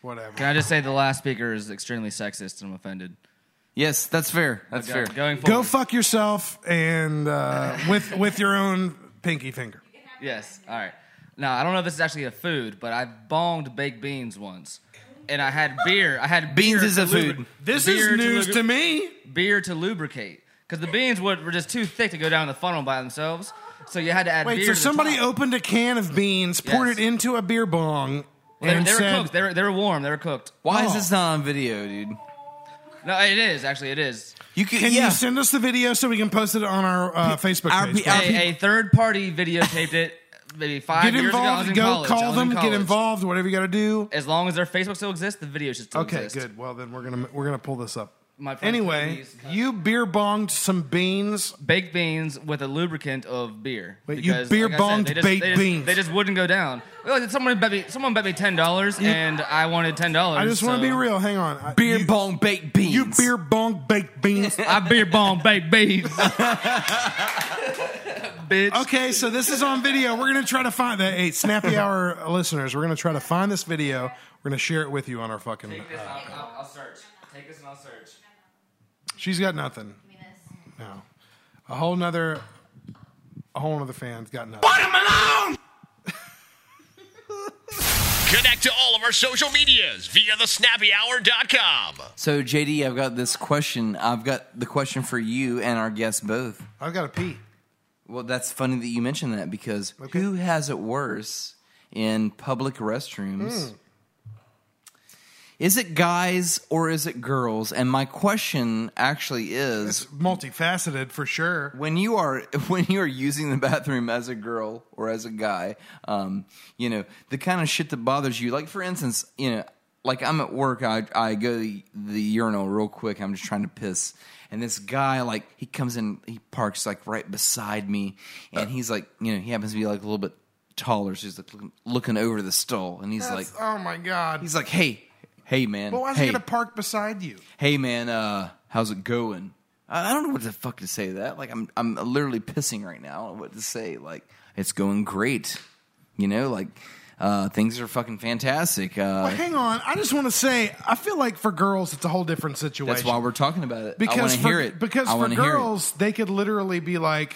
whatever. Can I just say the last speaker is extremely sexist and I'm offended? Yes, that's fair. That's Go- fair. Going forward. Go fuck yourself, and uh, with with your own pinky finger. Yes. All right. Now I don't know if this is actually a food, but I bonged baked beans once, and I had beer. I had Beans beer is to a food. This beer is news lubri- to me. Beer to lubricate because the beans would, were just too thick to go down the funnel by themselves. So you had to add Wait, beer. so to the somebody top. opened a can of beans, poured Yes. it into a beer bong, Well, they, and they were said, cooked. They were, they were warm. They were cooked. Why is this not on video, dude? No, it is actually. It is. You can, "Can yeah. you send us the video so we can post it on our uh, Facebook our page?" pe- our A, a third party videotaped it maybe five Get years ago. I was involved. in Go college. I call was in them. Get college. involved. Whatever you got to do. As long as their Facebook still exists, the video should still Okay, exist. good. Well, then we're gonna we're gonna pull this up. My friend Anyway, Cody's- you beer bonged some beans. baked beans with a lubricant of beer. Wait, you Because, beer I said, bonged they just- baked they just- beans. They just wouldn't go down. Well, someone bet me. Someone bet me ten dollars, and I wanted ten dollars. I just want to be real. Hang on. I- beer you, bong baked beans. You beer bong baked beans. I beer bong baked beans. Bitch. Okay, so this is on video. We're gonna try to find that. Hey, Snappy Hour listeners, we're gonna try to find this video. We're gonna share it with you on our fucking. Take this. uh, I'll, I'll, I'll search. Take this and I'll search. she's got nothing. No, a whole nother, a whole nother fan's got nothing. Put him alone. Connect to all of our social medias via the thesnappyhour.com. So JD, I've got this question. I've got the question for you and our guests both. I've got to pee. Well, that's funny that you mentioned that because who has it worse in public restrooms. Hmm. Is it guys or is it girls? And my question actually is multifaceted for sure. When you are when you are using the bathroom as a girl or as a guy, um, you know the kind of shit that bothers you. Like for instance, you know, like I'm at work, I I go to the, the urinal real quick. I'm just trying to piss, and this guy like he comes in, he parks like right beside me, and he's like, you know, he happens to be like a little bit taller, so he's like looking, looking over the stall, and he's That's- like, oh my god. he's like, hey, hey man, But why is hey, he gonna park beside you? hey man, uh, how's it going? I I don't know what the fuck to say to that. Like I'm I'm literally pissing right now. I don't know what to say. Like it's going great. You know, like uh, things are fucking fantastic. Uh, Well, hang on. I just want to say, I feel like for girls, it's a whole different situation. that's why we're talking about it. I because want to for, hear it. Because I for wanna hear it. girls, they could literally be like,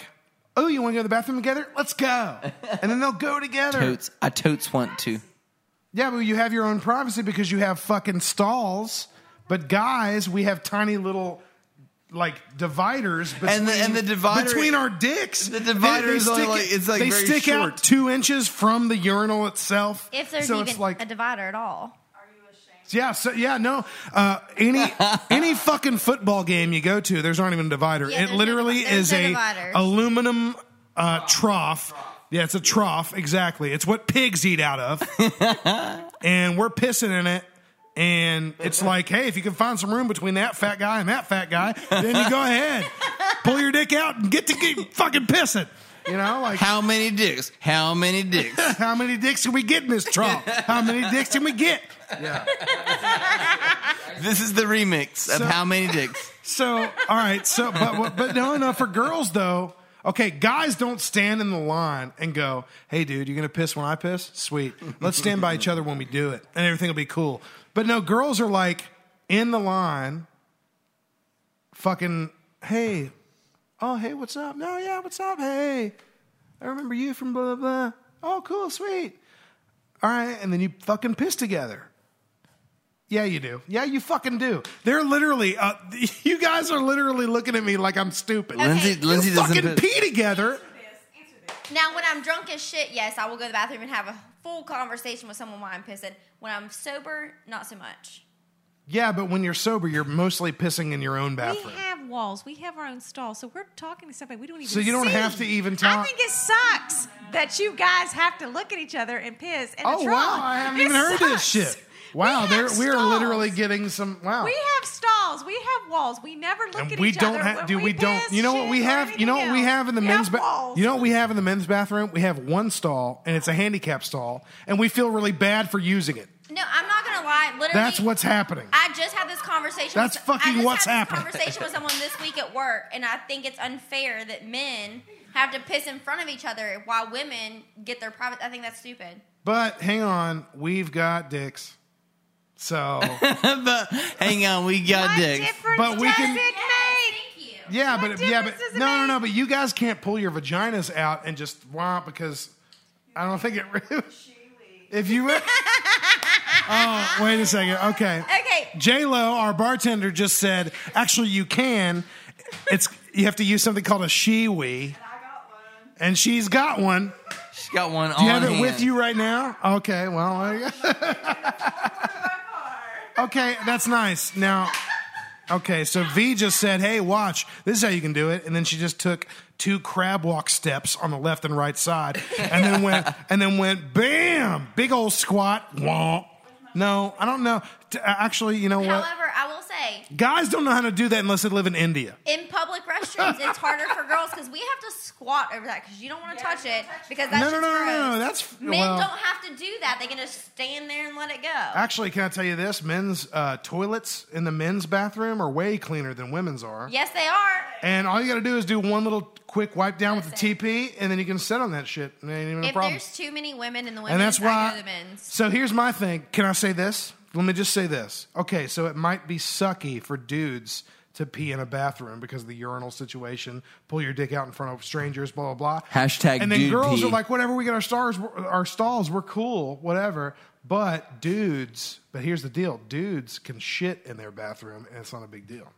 "Oh, you want to go to the bathroom together? Let's go," and then they'll go together. totes, I totes want to. Yeah, but you have your own privacy because you have fucking stalls. But guys, we have tiny little like dividers between, And the- and the divider- between our dicks. The divider is only stick like- it's like they very stick short. out two inches from the urinal itself. If there's so even it's like a divider at all. yeah, so yeah, no. Uh, any any fucking football game you go to, there's aren't even a divider. Yeah, it there's no literally is no a dividers. aluminum uh, trough. Yeah, it's a trough. Exactly. It's what pigs eat out of, and we're pissing in it. And it's like, hey, if you can find some room between that fat guy and that fat guy, then you go ahead, pull your dick out and get to get fucking pissing. You know, like How many dicks? How many dicks? how many dicks can we get in this trough? How many dicks can we get? Yeah. this is the remix of So- how many dicks. So, all right. So, but but no, no. For girls though, okay, guys don't stand in the line and go, "Hey, dude, you're gonna piss when I piss? Sweet. Let's stand by each other when we do it, and everything will be cool." But no, girls are like in the line, fucking, "Hey, oh, hey, what's up? No, yeah, what's up? Hey, I remember you from blah blah blah. Oh, cool, sweet. All right, and then you fucking piss together." Yeah, you do. Yeah, you fucking do. They're literally, uh, you guys are literally looking at me like I'm stupid. Lindsay- Lindsay you doesn't fucking piss. pee together. Now, when I'm drunk as shit, yes, I will go to the bathroom and have a full conversation with someone while I'm pissing. When I'm sober, not so much. Yeah, but when you're sober, you're mostly pissing in your own bathroom. We have walls. We have our own stall. So we're talking to somebody we don't even So you don't see. have to even talk. I think it sucks that you guys have to look at each other and piss. And Oh wow, I haven't even heard this shit. Wow, We they're have we are literally getting some. Wow, We have stalls. We have walls. We never look and at we each don't other. have. Do we, don't? You know what we have? You know what we have in the else. men's. We Ba- you know what we have in the men's bathroom? We have one stall, and it's a handicap stall, and we feel really bad for using it. No, I'm not gonna lie. Literally, That's what's happening. I just had this conversation. That's with, fucking I just what's had this happening. Conversation with someone this week at work, and I think it's unfair that men have to piss in front of each other while women get their private. I think that's stupid. But hang on, we've got dicks. So, but hang on, we got dicks. but we can. Thank you. Yeah, but yeah, but difference does it no, no, no. But you guys can't pull your vaginas out and just womp because I don't think it. really if you. oh, wait a second. Okay. Okay. J Lo, our bartender, just said actually you can. It's you have to use something called a Shewee. And she's got one. She's got one Do you on have it hand. with you right now? Okay, well, there you go. Okay, that's nice. Now, okay, so V just said, "Hey, watch. This is how you can do it." And then she just took two crab walk steps on the left and right side, and then went and then went bam, big old squat. Womp. No, I don't know. T- Actually, you know what? However, I will say, Guys don't know how to do that unless they live in India. in public restrooms, it's harder for girls because we have to squat over that because you don't want to touch it because that's No, no, just no, no, gross. no, no, that's- men well- don't have to do that. They can just stand there and let it go. Actually, can I tell you this? Men's uh, toilets in the men's bathroom are way cleaner than women's are. yes, they are. And all you got to do is do one little quick wipe down with the TP, and then you can sit on that shit. It ain't even a If problem. there's too many women in the women's, And that's I go why. to the men's. So here's my thing. Can I say this? Let me just say this. Okay, so it might be sucky for dudes to pee in a bathroom because of the urinal situation. Pull your dick out in front of strangers. Blah blah blah. Hashtag And then dude girls pee. are like, whatever. We get our stars, our stalls. We're cool. Whatever. But dudes. But here's the deal. Dudes can shit in their bathroom, and it's not a big deal.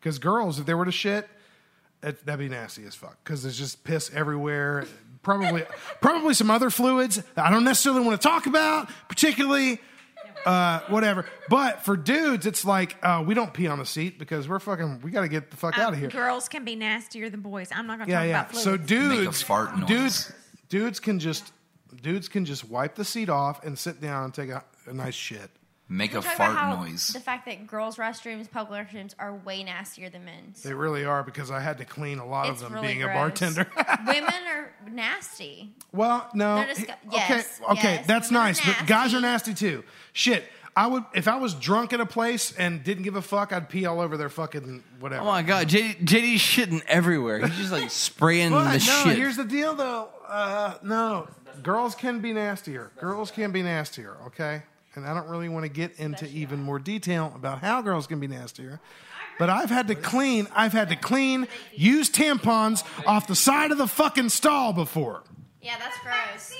Because girls, if they were to shit, It, that'd be nasty as fuck because there's just piss everywhere. Probably, probably some other fluids that I don't necessarily want to talk about, particularly uh, whatever. But for dudes, it's like uh, we don't pee on the seat because we're fucking. We got to get the fuck out of here. Girls can be nastier than boys. I'm not going to Yeah, talk yeah. about fluids. So dudes, Make a fart noise. dudes, dudes can just dudes can just wipe the seat off and sit down and take a, a nice shit. Make a fart about how noise. The fact that girls' restrooms, public restrooms, are way nastier than men's. They really are because I had to clean a lot It's of them really being gross. a bartender. Women are nasty. well, no. They're disgu- okay, yes, okay, yes, that's women nice, but guys are nasty too. Shit. I would if I was drunk at a place and didn't give a fuck, I'd pee all over their fucking whatever. Oh my god, JD, JD's shitting everywhere. He's just like spraying But the no, shit. here's the deal though. Uh, no, girls can be nastier. Girls can be nastier. Okay, and I don't really want to get into even more detail about how girls can be nastier. But I've had to clean. I've had to clean used tampons off the side of the fucking stall before. Yeah, that's gross.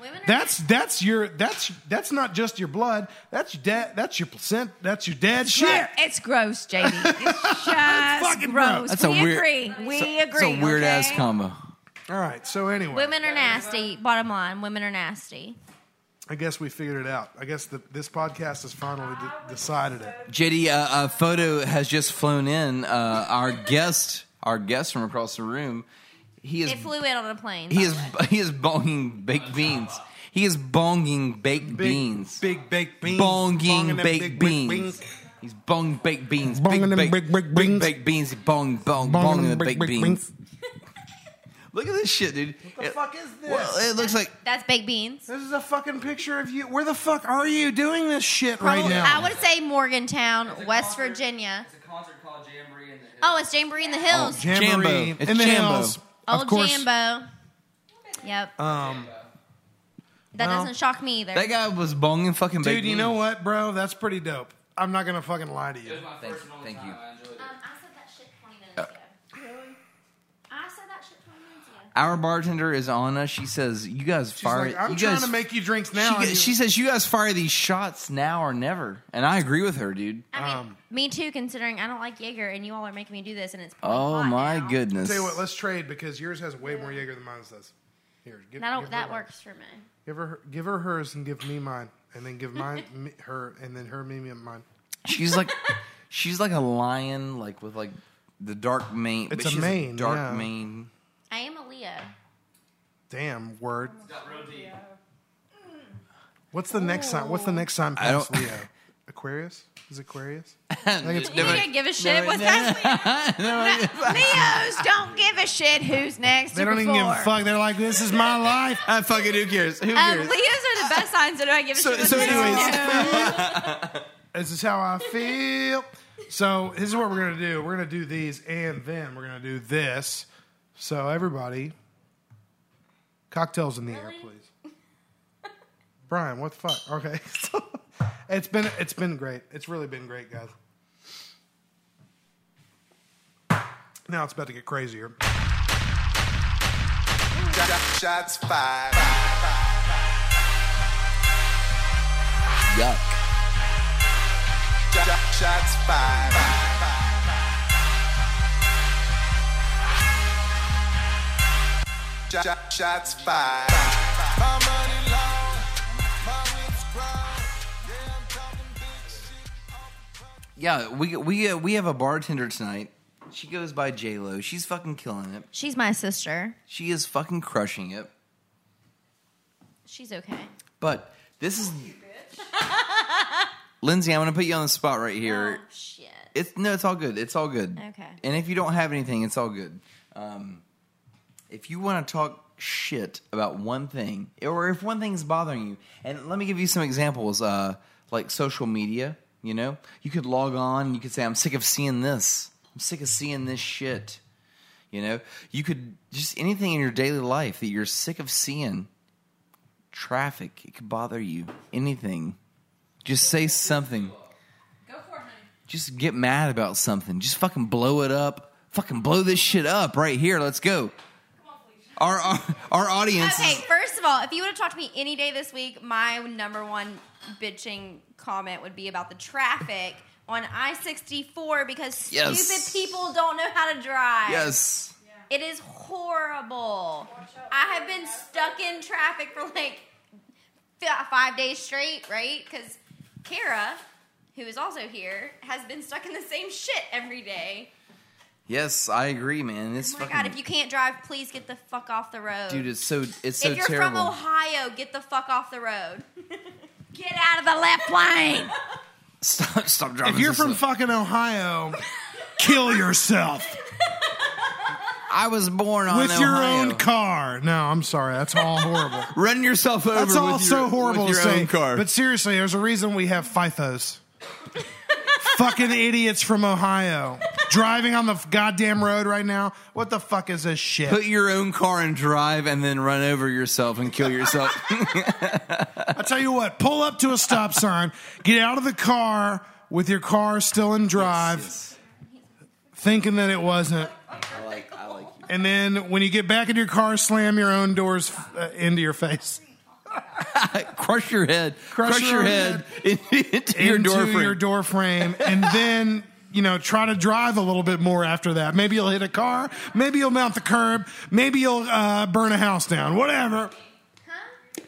Women are That's that's your that's that's not just your blood. That's your dead. That's your placenta. That's your dead shit. It's gross, JD. It's just fucking gross. gross. That's a we weird- agree. We It's agree. a weird ass okay? combo. All right. So anyway, women are nasty. Bottom line, women are nasty. I guess we figured it out. I guess that this podcast has finally de- decided it. JD, uh, a photo has just flown in. Uh, our guest, our guest from across the room, he is It flew in on a plane. he is he is bonging baked beans. He is bonging baked beans. Big baked beans. Bonging Bonging baked big, big beans. beans. He's bong baked beans. Bonging them bake- big, big beans. baked beans. He bong bong Bonging bonging the baked big beans. Look at this shit, dude. What the fuck is this? Well, it looks like That's baked beans. This is a fucking picture of you. Where the fuck are you doing this shit right now? I would say Morgantown, West Virginia. It's a concert called Jamboree in the Hills. Oh, it's Jamboree in the Hills. Jamboree Jambo. It's in the Jambo. hills. Old. Jambo. Yep. Um, that well, doesn't shock me either. that guy was bonging fucking baked dude, you beans. know what, bro? That's pretty dope. I'm not gonna fucking lie to you. Thank, thank you. Um, I said that shit 20 minutes ago. Really? I said that shit 20 minutes ago. Our bartender is on us. She says, "You guys She's fire. like, I'm you trying guys, to make you drinks She, now. get- and you- she says, "You guys fire these shots now or never," and I agree with her, dude. I mean, Um, me too, considering I don't like Jaeger and you all are making me do this and it's pouring Oh hot my now. goodness! Tell you what, let's trade because yours has way more Jaeger than mine does. Here, give, That, give that her mine. works for me. Give her, give her hers and give me mine, and then give mine me, her, and then her me me mine. She's like, she's like a lion, like with like the dark mane. It's but a she's mane, dark yeah. mane. I am a Leo. Damn word. What's the next sign? What's the next sign I past don't- Leo? Aquarius? Is Aquarius? I think it's You don't give a shit. What's that? Leos don't give a shit who's next They or don't even give a before. fuck. They're like, this is my life. I fucking who cares? Who Um, cares? Leos are the best signs that I give a So- shit. what's so next. anyways- This is how I feel. So this is what we're gonna do. We're gonna do these, and then we're gonna do this. So everybody, cocktails in the air, please. Brian, what the fuck? Okay, it's been it's been great. It's really been great, guys. Now it's about to get crazier. Shots fired. Yuck. Shots fired. Shots fired. My money long, my whips grown. Yeah, I'm talking. Yeah, we we uh, we have a bartender tonight. She goes by J Lo. She's fucking killing it. She's my sister. She is fucking crushing it. She's okay. But this is Lindsay. I'm gonna put you on the spot right here. Oh, shit. It's no, it's all good. It's all good. Okay. And if you don't have anything, it's all good. Um, if you want to talk shit about one thing, or if one thing's bothering you, and let me give you some examples, uh, like social media. You know, you could log on. and You could say, "I'm sick of seeing this. I'm sick of seeing this shit." You know, you could just anything in your daily life that you're sick of seeing. Traffic, it could bother you. Anything. Just say something. Go for it, honey. Just get mad about something. Just fucking blow it up. Fucking blow this shit up right here. Let's go. Our our, our audience. Okay, is- first of all, if you would have talked to me any day this week, my number one bitching comment would be about the traffic on I 64 because Yes. stupid people don't know how to drive. Yes. It is horrible. I have been stuck in traffic for like five days straight, right? Because Kara, who is also here, has been stuck in the same shit every day. Yes, I agree, man. It's Oh my fucking god, if you can't drive, please get the fuck off the road. dude. It's so it's so terrible. if you're terrible. from Ohio, get the fuck off the road. get out of the left lane. stop, stop driving. If you're from slow. fucking Ohio, kill yourself I was born on with your Ohio. own car. No, I'm sorry. That's all horrible. Run yourself over. That's all with so your, horrible with to your say. own car. But seriously, there's a reason we have FIFOs. Fucking idiots from Ohio driving on the goddamn road right now. What the fuck is this shit? Put your own car and drive, and then run over yourself and kill yourself. I tell you what, pull up to a stop sign, get out of the car with your car still in drive, thinking that it wasn't. I like, I like. And then when you get back in your car, slam your own doors uh, into your face. Crush your head. Crush Crush, your your own head, into your door frame. your door frame, and then you know try to drive a little bit more after that. Maybe you'll hit a car. Maybe you'll mount the curb. Maybe you'll uh, burn a house down. Whatever.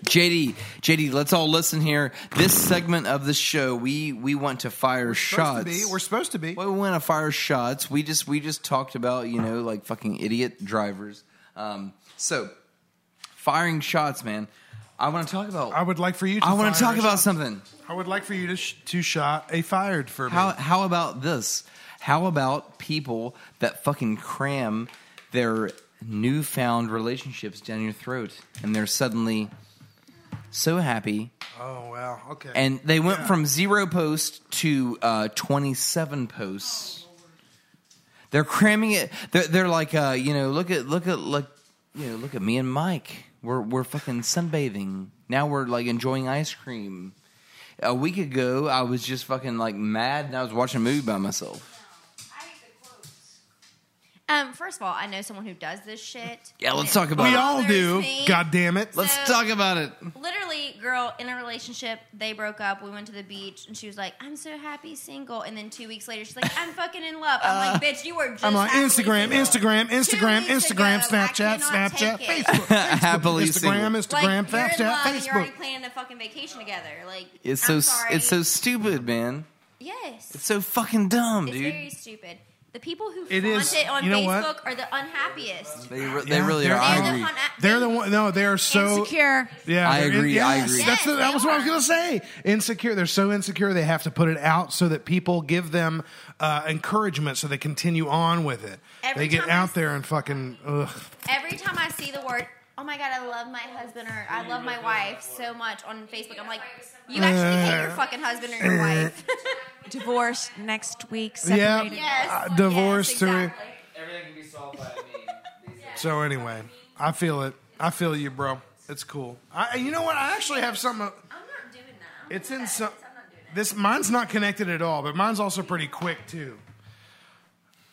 JD, JD, let's all listen here. This segment of the show, we we want to fire shots. Supposed to be. We're supposed to be. Well, we want to fire shots. We just we just talked about you know like fucking idiot drivers. Um, so firing shots, man. I want to talk about. I would like for you. to I want to fire talk a about shot. something. I would like for you to sh- to shot a fired for me. How how about this? How about people that fucking cram their newfound relationships down your throat, and they're suddenly so happy, Oh wow. Okay. and they went Yeah. from zero posts to uh, twenty seven posts. They're cramming it. They're, they're like, uh, you know, look at look at look, you know, look at me and Mike. We're we're fucking sunbathing. Now we're like enjoying ice cream. A week ago, I was just fucking like mad, and I was watching a movie by myself. Um, first of all, I know someone who does this shit. Yeah, let's talk about we all do. me. God damn it. Let's So- talk about it. Literally, girl in a relationship, they broke up. We went to the beach, and she was like, "I'm so happy single." And then two weeks later, she's like, "I'm fucking in love." I'm like, "Bitch, you were just." Uh, I'm like happily Instagram, single Instagram, two Instagram, weeks Instagram, ago. I Snapchat, cannot Snapchat, take it. Facebook, Happily Instagram, single. Instagram, Like, you're in Snapchat, love and you're already Facebook. planning a fucking vacation together. Like, It's I'm so sorry. it's so stupid, man. yes. It's so fucking dumb, It's dude. very stupid. The people who It flaunt is- it on you know what? Facebook are the unhappiest. They, re- they Yeah, really they're- are. I They're the agree. They're the one. No, they are so Insecure. Yeah, I they're- agree, I yes, agree. That's the, Yes, that they was what I was gonna say. Insecure. They're so insecure they have to put it out so that people give them uh, encouragement so they continue on with it. Every they get time I out there and fucking ugh. Every time I see the word, oh my god, I love my husband or I love my wife so much on Facebook, I'm like, you actually hate your fucking husband or your wife. Divorced next week. Yeah, yes. uh, divorce yes, to exactly. Everything can be solved by me. So anyway, I feel it. I feel you, bro. It's cool. I, you know what? I actually have something. I'm not doing that. It's in some. This mine's not connected at all, but mine's also pretty quick too.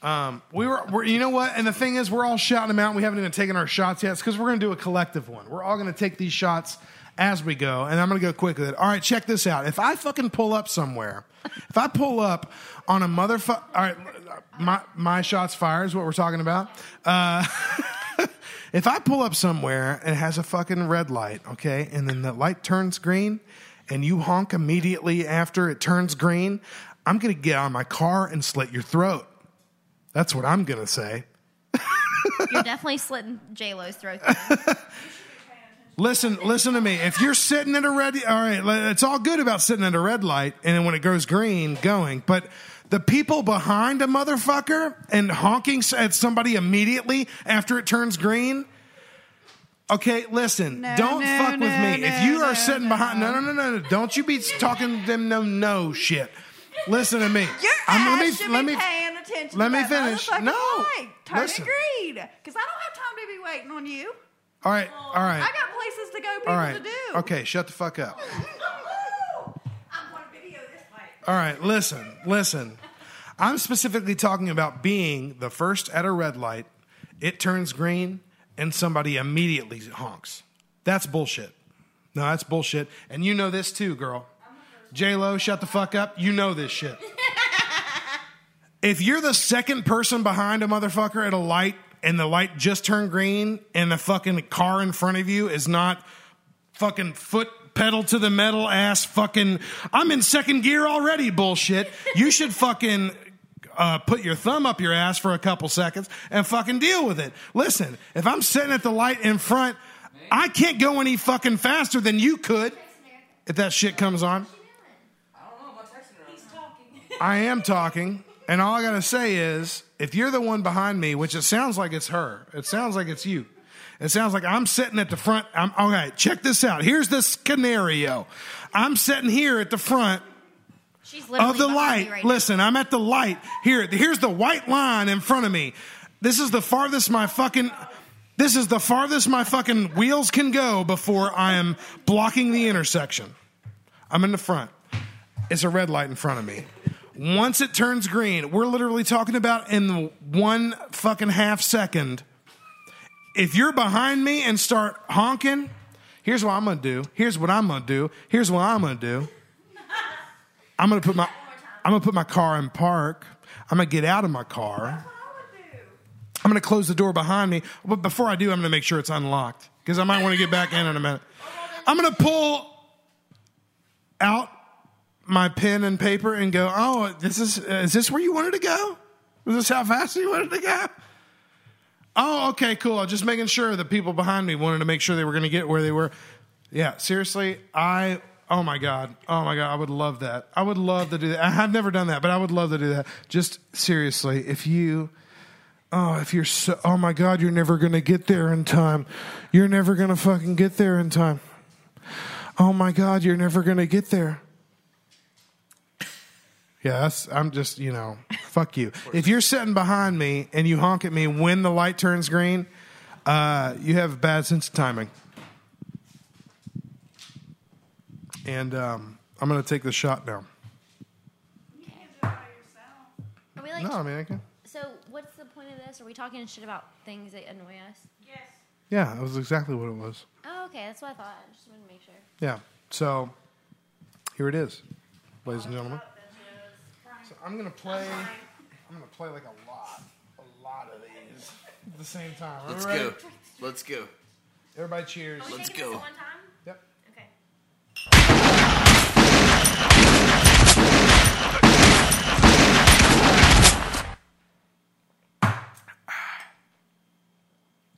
Um, we were, we're, you know what? And the thing is, we're all shouting them out. We haven't even taken our shots yet. Because we're going to do a collective one. We're all going to take these shots as we go, and I'm going to go quick with it. All right, check this out. If I fucking pull up somewhere, if I pull up on a motherfucker, all right, my my shots fired is what we're talking about. Uh, if I pull up somewhere and it has a fucking red light, okay, and then the light turns green, and you honk immediately after it turns green, I'm gonna get out of my car and slit your throat. That's what I'm gonna say. You're definitely slitting J Lo's throat. Listen, listen to me. If you're sitting at a red, all right, it's all good about sitting at a red light, and then when it goes green, going. But the people behind a motherfucker and honking at somebody immediately after it turns green. Okay, listen. No, don't no, fuck with no, me. if you no, are no, sitting behind, no, no, no, no, no. Don't you be talking them no, no shit. Listen to me. Your I'm- ass should let be me, paying attention. let me finish. No, light. Turn listen. it green, because I don't have time to be waiting on you. all right, all right, I got places to go, people all right. to do. Okay, shut the fuck up. I'm going to video this fight. All right, listen, listen. I'm specifically talking about being the first at a red light, it turns green, and somebody immediately honks. That's bullshit. No, that's bullshit. And you know this too, girl. J Lo, shut the fuck up. You know this shit. if you're the second person behind a motherfucker at a light and the light just turned green and the fucking car in front of you is not fucking foot pedal to the metal ass fucking I'm in second gear already bullshit. You should fucking uh, put your thumb up your ass for a couple seconds and fucking deal with it. Listen, if I'm sitting at the light in front, I can't go any fucking faster than you could if that shit comes on. I am talking, and all I gotta say is, if you're the one behind me, which it sounds like it's her, it sounds like it's you. It sounds like I'm sitting at the front. I'm okay. Check this out. Here's the scenario. I'm sitting here at the front She's of the light. right now. Listen, I'm at the light. Here, here's the white line in front of me. This is the farthest my fucking. This is the farthest my fucking wheels can go before I am blocking the intersection. I'm in the front. It's a red light in front of me. Once it turns green, we're literally talking about in one fucking half second. If you're behind me and start honking, here's what I'm gonna do. Here's what I'm gonna do. Here's what I'm gonna do. I'm gonna put my I'm gonna put my car in park. I'm gonna get out of my car. I'm gonna close the door behind me. But before I do, I'm gonna make sure it's unlocked because I might want to get back in in a minute. I'm gonna pull out my pen and paper and go. Oh, this is is this where you wanted to go? Is this how fast you wanted to go? Oh, okay, cool. Just making sure the people behind me wanted to make sure they were going to get where they were. Yeah, seriously, I. Oh my god. Oh my god. I would love that. I would love to do that. I've never done that, but I would love to do that. Just seriously, if you. Oh, if you're so. Oh my god, you're never going to get there in time. You're never going to fucking get there in time. Oh my god, you're never going to get there. Yeah, that's, I'm just, you know, fuck you. If you're sitting behind me and you honk at me when the light turns green, uh, you have a bad sense of timing. And um, I'm going to take the shot now. Are we like? No, I mean, I can. So what's the point of this? Are we talking shit about things that annoy us? Yes. Yeah, that was exactly what it was. Oh, okay. That's what I thought. I just wanted to make sure. Yeah. So here it is, ladies and gentlemen. So I'm gonna play. I'm gonna play like a lot, a lot of these at the same time. Are Let's ready? go. Let's go. Everybody, cheers. Let's go. Yep. Okay.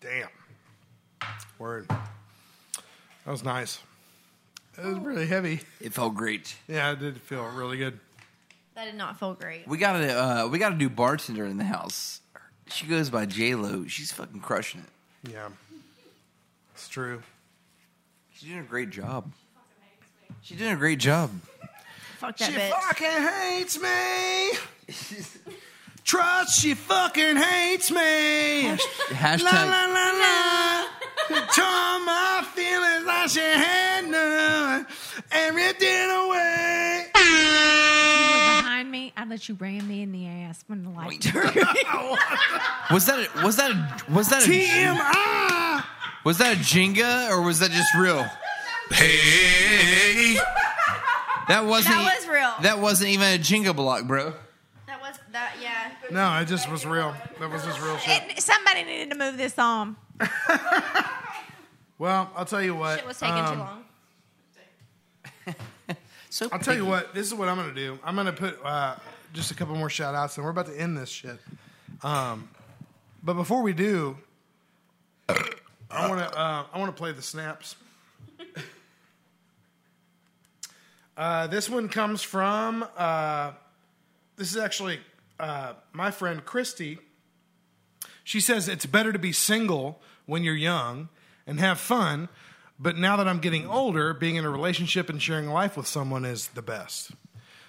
Damn. Word. That was nice. It was really heavy. It felt great. Yeah, it did feel really good. That did not feel great. We gotta uh, we gotta do bartender in the house. She goes by J Lo. She's fucking crushing it. Yeah. It's true. She's doing a great job. She's doing a great job. Fuck that she bitch. fucking hates me. Trust she fucking hates me. Hashtag- La la la la. Tore my feelings like she had none. Everything away. If you were behind me, I'd let you ram me in the ass when the light turned. Was that a, was that a, was that a TMI? was that a Jenga or was that just real? Hey. That wasn't. That was real. That wasn't even a Jenga block, bro. That was that. Yeah. No, it just was real. That was just real shit. It- somebody needed to move this on. Well, I'll tell you what. Shit was taking too um, long. So I'll tell you what. This is what I'm going to do. I'm going to put uh, just a couple more shout outs, and we're about to end this shit. Um, but before we do, I want to uh, I want to play the snaps. Uh, this one comes from. Uh, this is actually uh, my friend Christy. She says it's better to be single when you're young and have fun, but now that I'm getting older, being in a relationship and sharing life with someone is the best.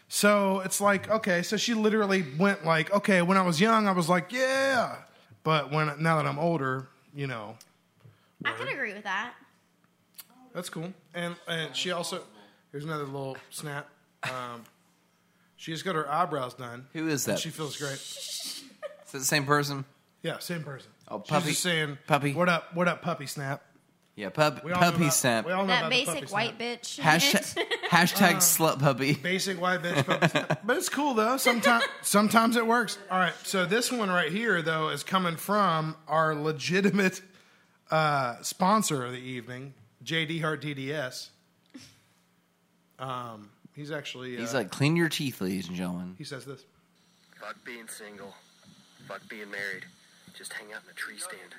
So it's like, okay, so she literally went like, okay, when I was young, I was like, yeah, but when now that I'm older, you know, I can agree with that. that's cool. And and she also here's another little snap. Um, she just got her eyebrows done. Who is and that? She feels great. Is that the same person? Yeah, same person. Oh, puppy. She's puppy. just saying, Puppy. What up? What up, puppy? Snap. Yeah, pup, We all know puppy about- snap. we all know that about the basic puppy white bitch. Hashtag, hashtag Uh, slut puppy. Basic white bitch, puppy snap. but it's cool though. Sometimes, sometimes it works. All right, so this one right here though is coming from our legitimate uh, sponsor of the evening, JD Hart DDS. Um, he's actually He's uh, like, clean your teeth, ladies and gentlemen. he says this. Fuck being single. Fuck being married. Just hang out in a tree stand.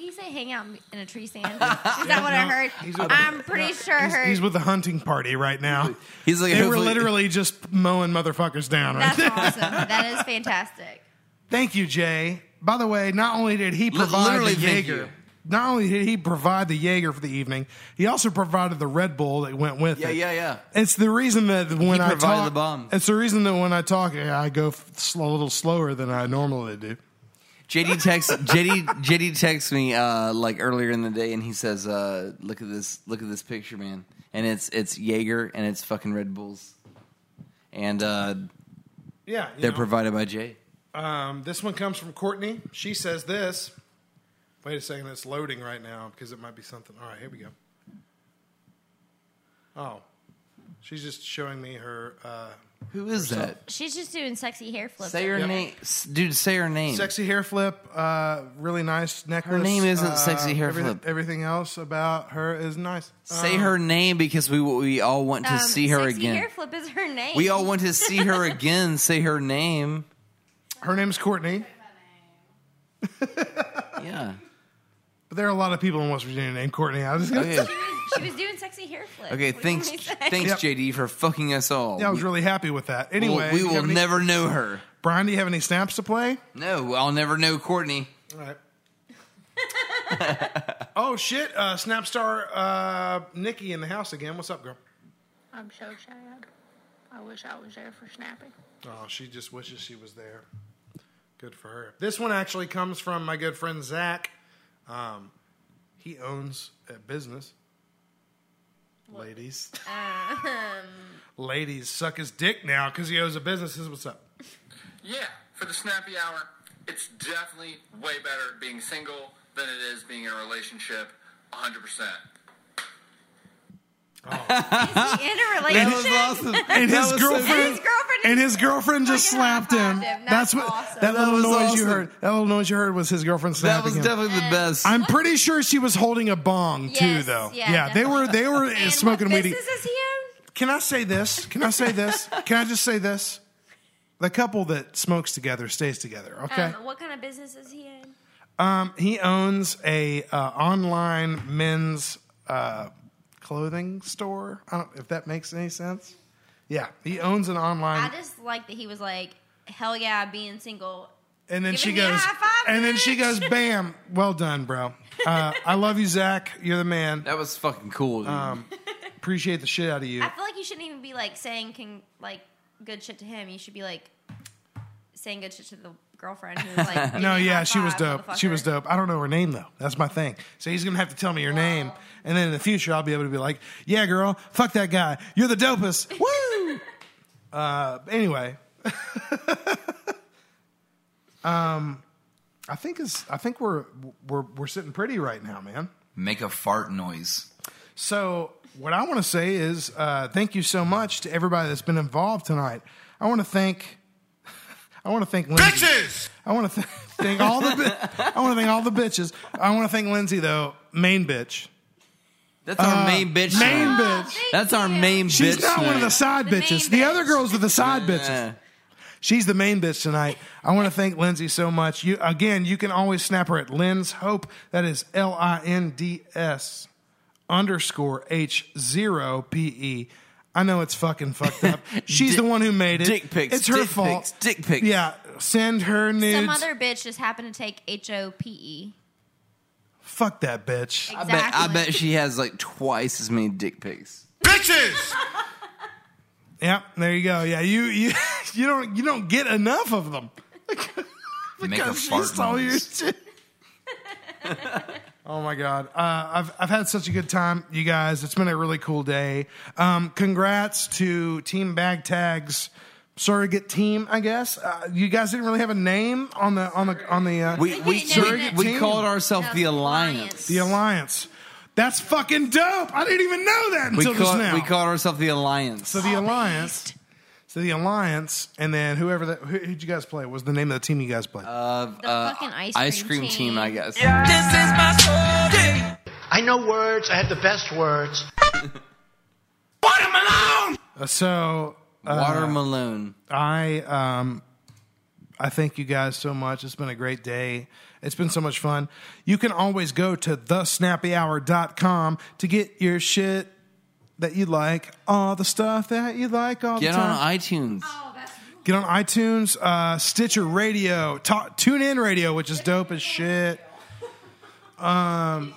Did he say hang out in a tree stand? Is that what I heard? he's with- I'm pretty sure I He's, heard. he's with the hunting party right now. He's like, they were hopefully- literally just mowing motherfuckers down right That's there. awesome. That is fantastic. Thank you, Jay. By the way, not only did he provide literally, the thank Jaeger, not only did he provide the Jaeger for the evening, he also provided the Red Bull that went with Yeah, it. yeah, yeah. It's the reason that when I provided talk, the bomb. it's the reason that when I talk, I go f- sl- a little slower than I normally do. JD texts JD JD texts me uh, like earlier in the day, and he says, uh, "Look at this! Look at this picture, man!" And it's it's Jaeger and it's fucking Red Bulls, and uh, Yeah, they're know. provided by Jay. Um, this one comes from Courtney. She says this. Wait a second, it's loading right now because it might be something. All right, here we go. Oh, she's just showing me her. Who is that? She's just doing sexy hair flips. Say her Yep. name, S- dude. Say her name. Sexy hair flip, uh, really nice necklace. Her name isn't uh, Sexy Hair everything, Flip. Everything else about her is nice. Say Um, her name because we we all want to Um, see her sexy again. hair flip is her name. We all want to see her again. Say her name. Her name's Courtney, Yeah. But there are a lot of people in West Virginia named Courtney. I was just gonna Okay. say- She was doing sexy hair flips. Okay. What do you Thanks. want me to say? Thanks, Yep. JD, for fucking us all. yeah, I was really happy with that. we will- Anyway, we you will have any- never know her. Brian, do you have any snaps to play? No, I'll never know Courtney. All right. oh shit! Uh, Snapstar uh, Nikki in the house again. What's up, girl? I'm so sad. I wish I was there for snapping. Oh, she just wishes she was there. Good for her. This one actually comes from my good friend Zach. Um, he owns a business. Ladies, Um, ladies, suck his dick now because he owns a business. This is what's up. Yeah, for the snappy hour, it's definitely way better being single than it is being in a relationship. 100%. is he in a relationship? awesome. And his was so girlfriend, good. His girlfriend and his girlfriend just slapped him. him. That's That's what awesome. that That little was noise you heard. That little noise you heard was his girlfriend slapping. That was him. definitely the best. I'm pretty sure she was holding a bong too, though. yeah, they were they were And smoking what weed. business is he in? Can I say this? Can I say this? Can I just say this? The couple that smokes together stays together. Okay. Um, what kind of business is he in? Um, he owns a uh, online men's uh, clothing store. I don't if that makes any sense. Yeah, he owns an online. I just like that he was like, hell yeah, being single. And then Giving she goes, five, and then she bitch. goes, bam, well done, bro. Uh, I love you, Zach. You're the man. that was fucking cool. Dude. Um, appreciate the shit out of you. I feel like you shouldn't even be like saying can like good shit to him. You should be like saying good shit to the girlfriend who's like. No, yeah, she was dope. She was dope. I don't know her name though. That's my thing. So he's gonna have to tell me your name, and then in the future I'll be able to be like, "Yeah, girl, fuck that guy. You're the dopest." Woo! uh, anyway, um, I think is I think we're we're we're sitting pretty right now, man. Make a fart noise. So what I want to say is uh, thank you so much to everybody that's been involved tonight. I want to thank. I want to thank Lindsay. Bitches! I want to th- thank all the. Bi- I want to thank all the bitches. I want to thank Lindsay though, main bitch. That's our Uh, main bitch. Main tonight. bitch. That's our main bitch. She's not one of the tonight. side The main bitches. The other girls are the side bitches. Yeah. She's the main bitch tonight. I want to thank Lindsay so much. You again, you can always snap her at Lynn's Hope. That is L I N D S underscore H zero P E. I know it's fucking fucked up. She's Dick- the one who made it. dick pics, It's her dick fault. pics, dick pics. Yeah, send her nudes. Some other bitch just happened to take H O P E. Fuck that bitch. I bet. I Exactly. bet she has like twice as many dick pics. Bitches! Yeah, there you go. Yeah, you you you don't you don't get enough of them. Make a Because she fart saw your noise. shit. Oh my god, uh, I've I've had such a good time, you guys. It's been a really cool day. Um, congrats to Team Bag Tags surrogate team, I guess. Uh, you guys didn't really have a name on the on the on the uh, We we surrogate we team? called ourselves the Alliance. the Alliance. That's fucking dope. I didn't even know that We until just called now. we called ourselves the Alliance. So the alliance. So the alliance, and then whoever that who, who'd you guys play? What was the name of the team you guys played? Uh, The fucking ice cream team, team. I guess. This is my story. I know words. I have the best words. Watermelon. Uh, so uh, Watermelon. I um, I thank you guys so much. It's been a great day. It's been so much fun. You can always go to thesnappyhour.com to get your shit that you like, all the stuff that you like all Get the time. on iTunes. Oh, that's Get on iTunes, uh, Stitcher Radio, ta- Tune In Radio, which is dope as shit. Um,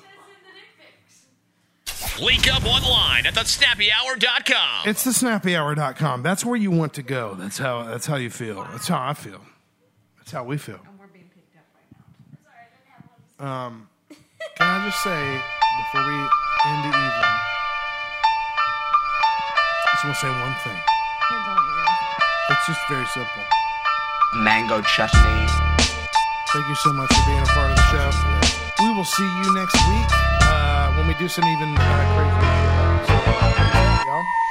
Link up online at thesnappyhour.com. it's thesnappyhour.com. That's where you want to go. That's how. That's how you feel. That's how I feel. That's how we feel. And we're being picked up right now Sorry I didn't have one Um, can I just say before we end the evening, I just want to say one thing. It's just very simple. Mango chutney. Thank you so much for being a part of the show. We will see you next week uh, when we do some even uh, crazier shit. So, y'all.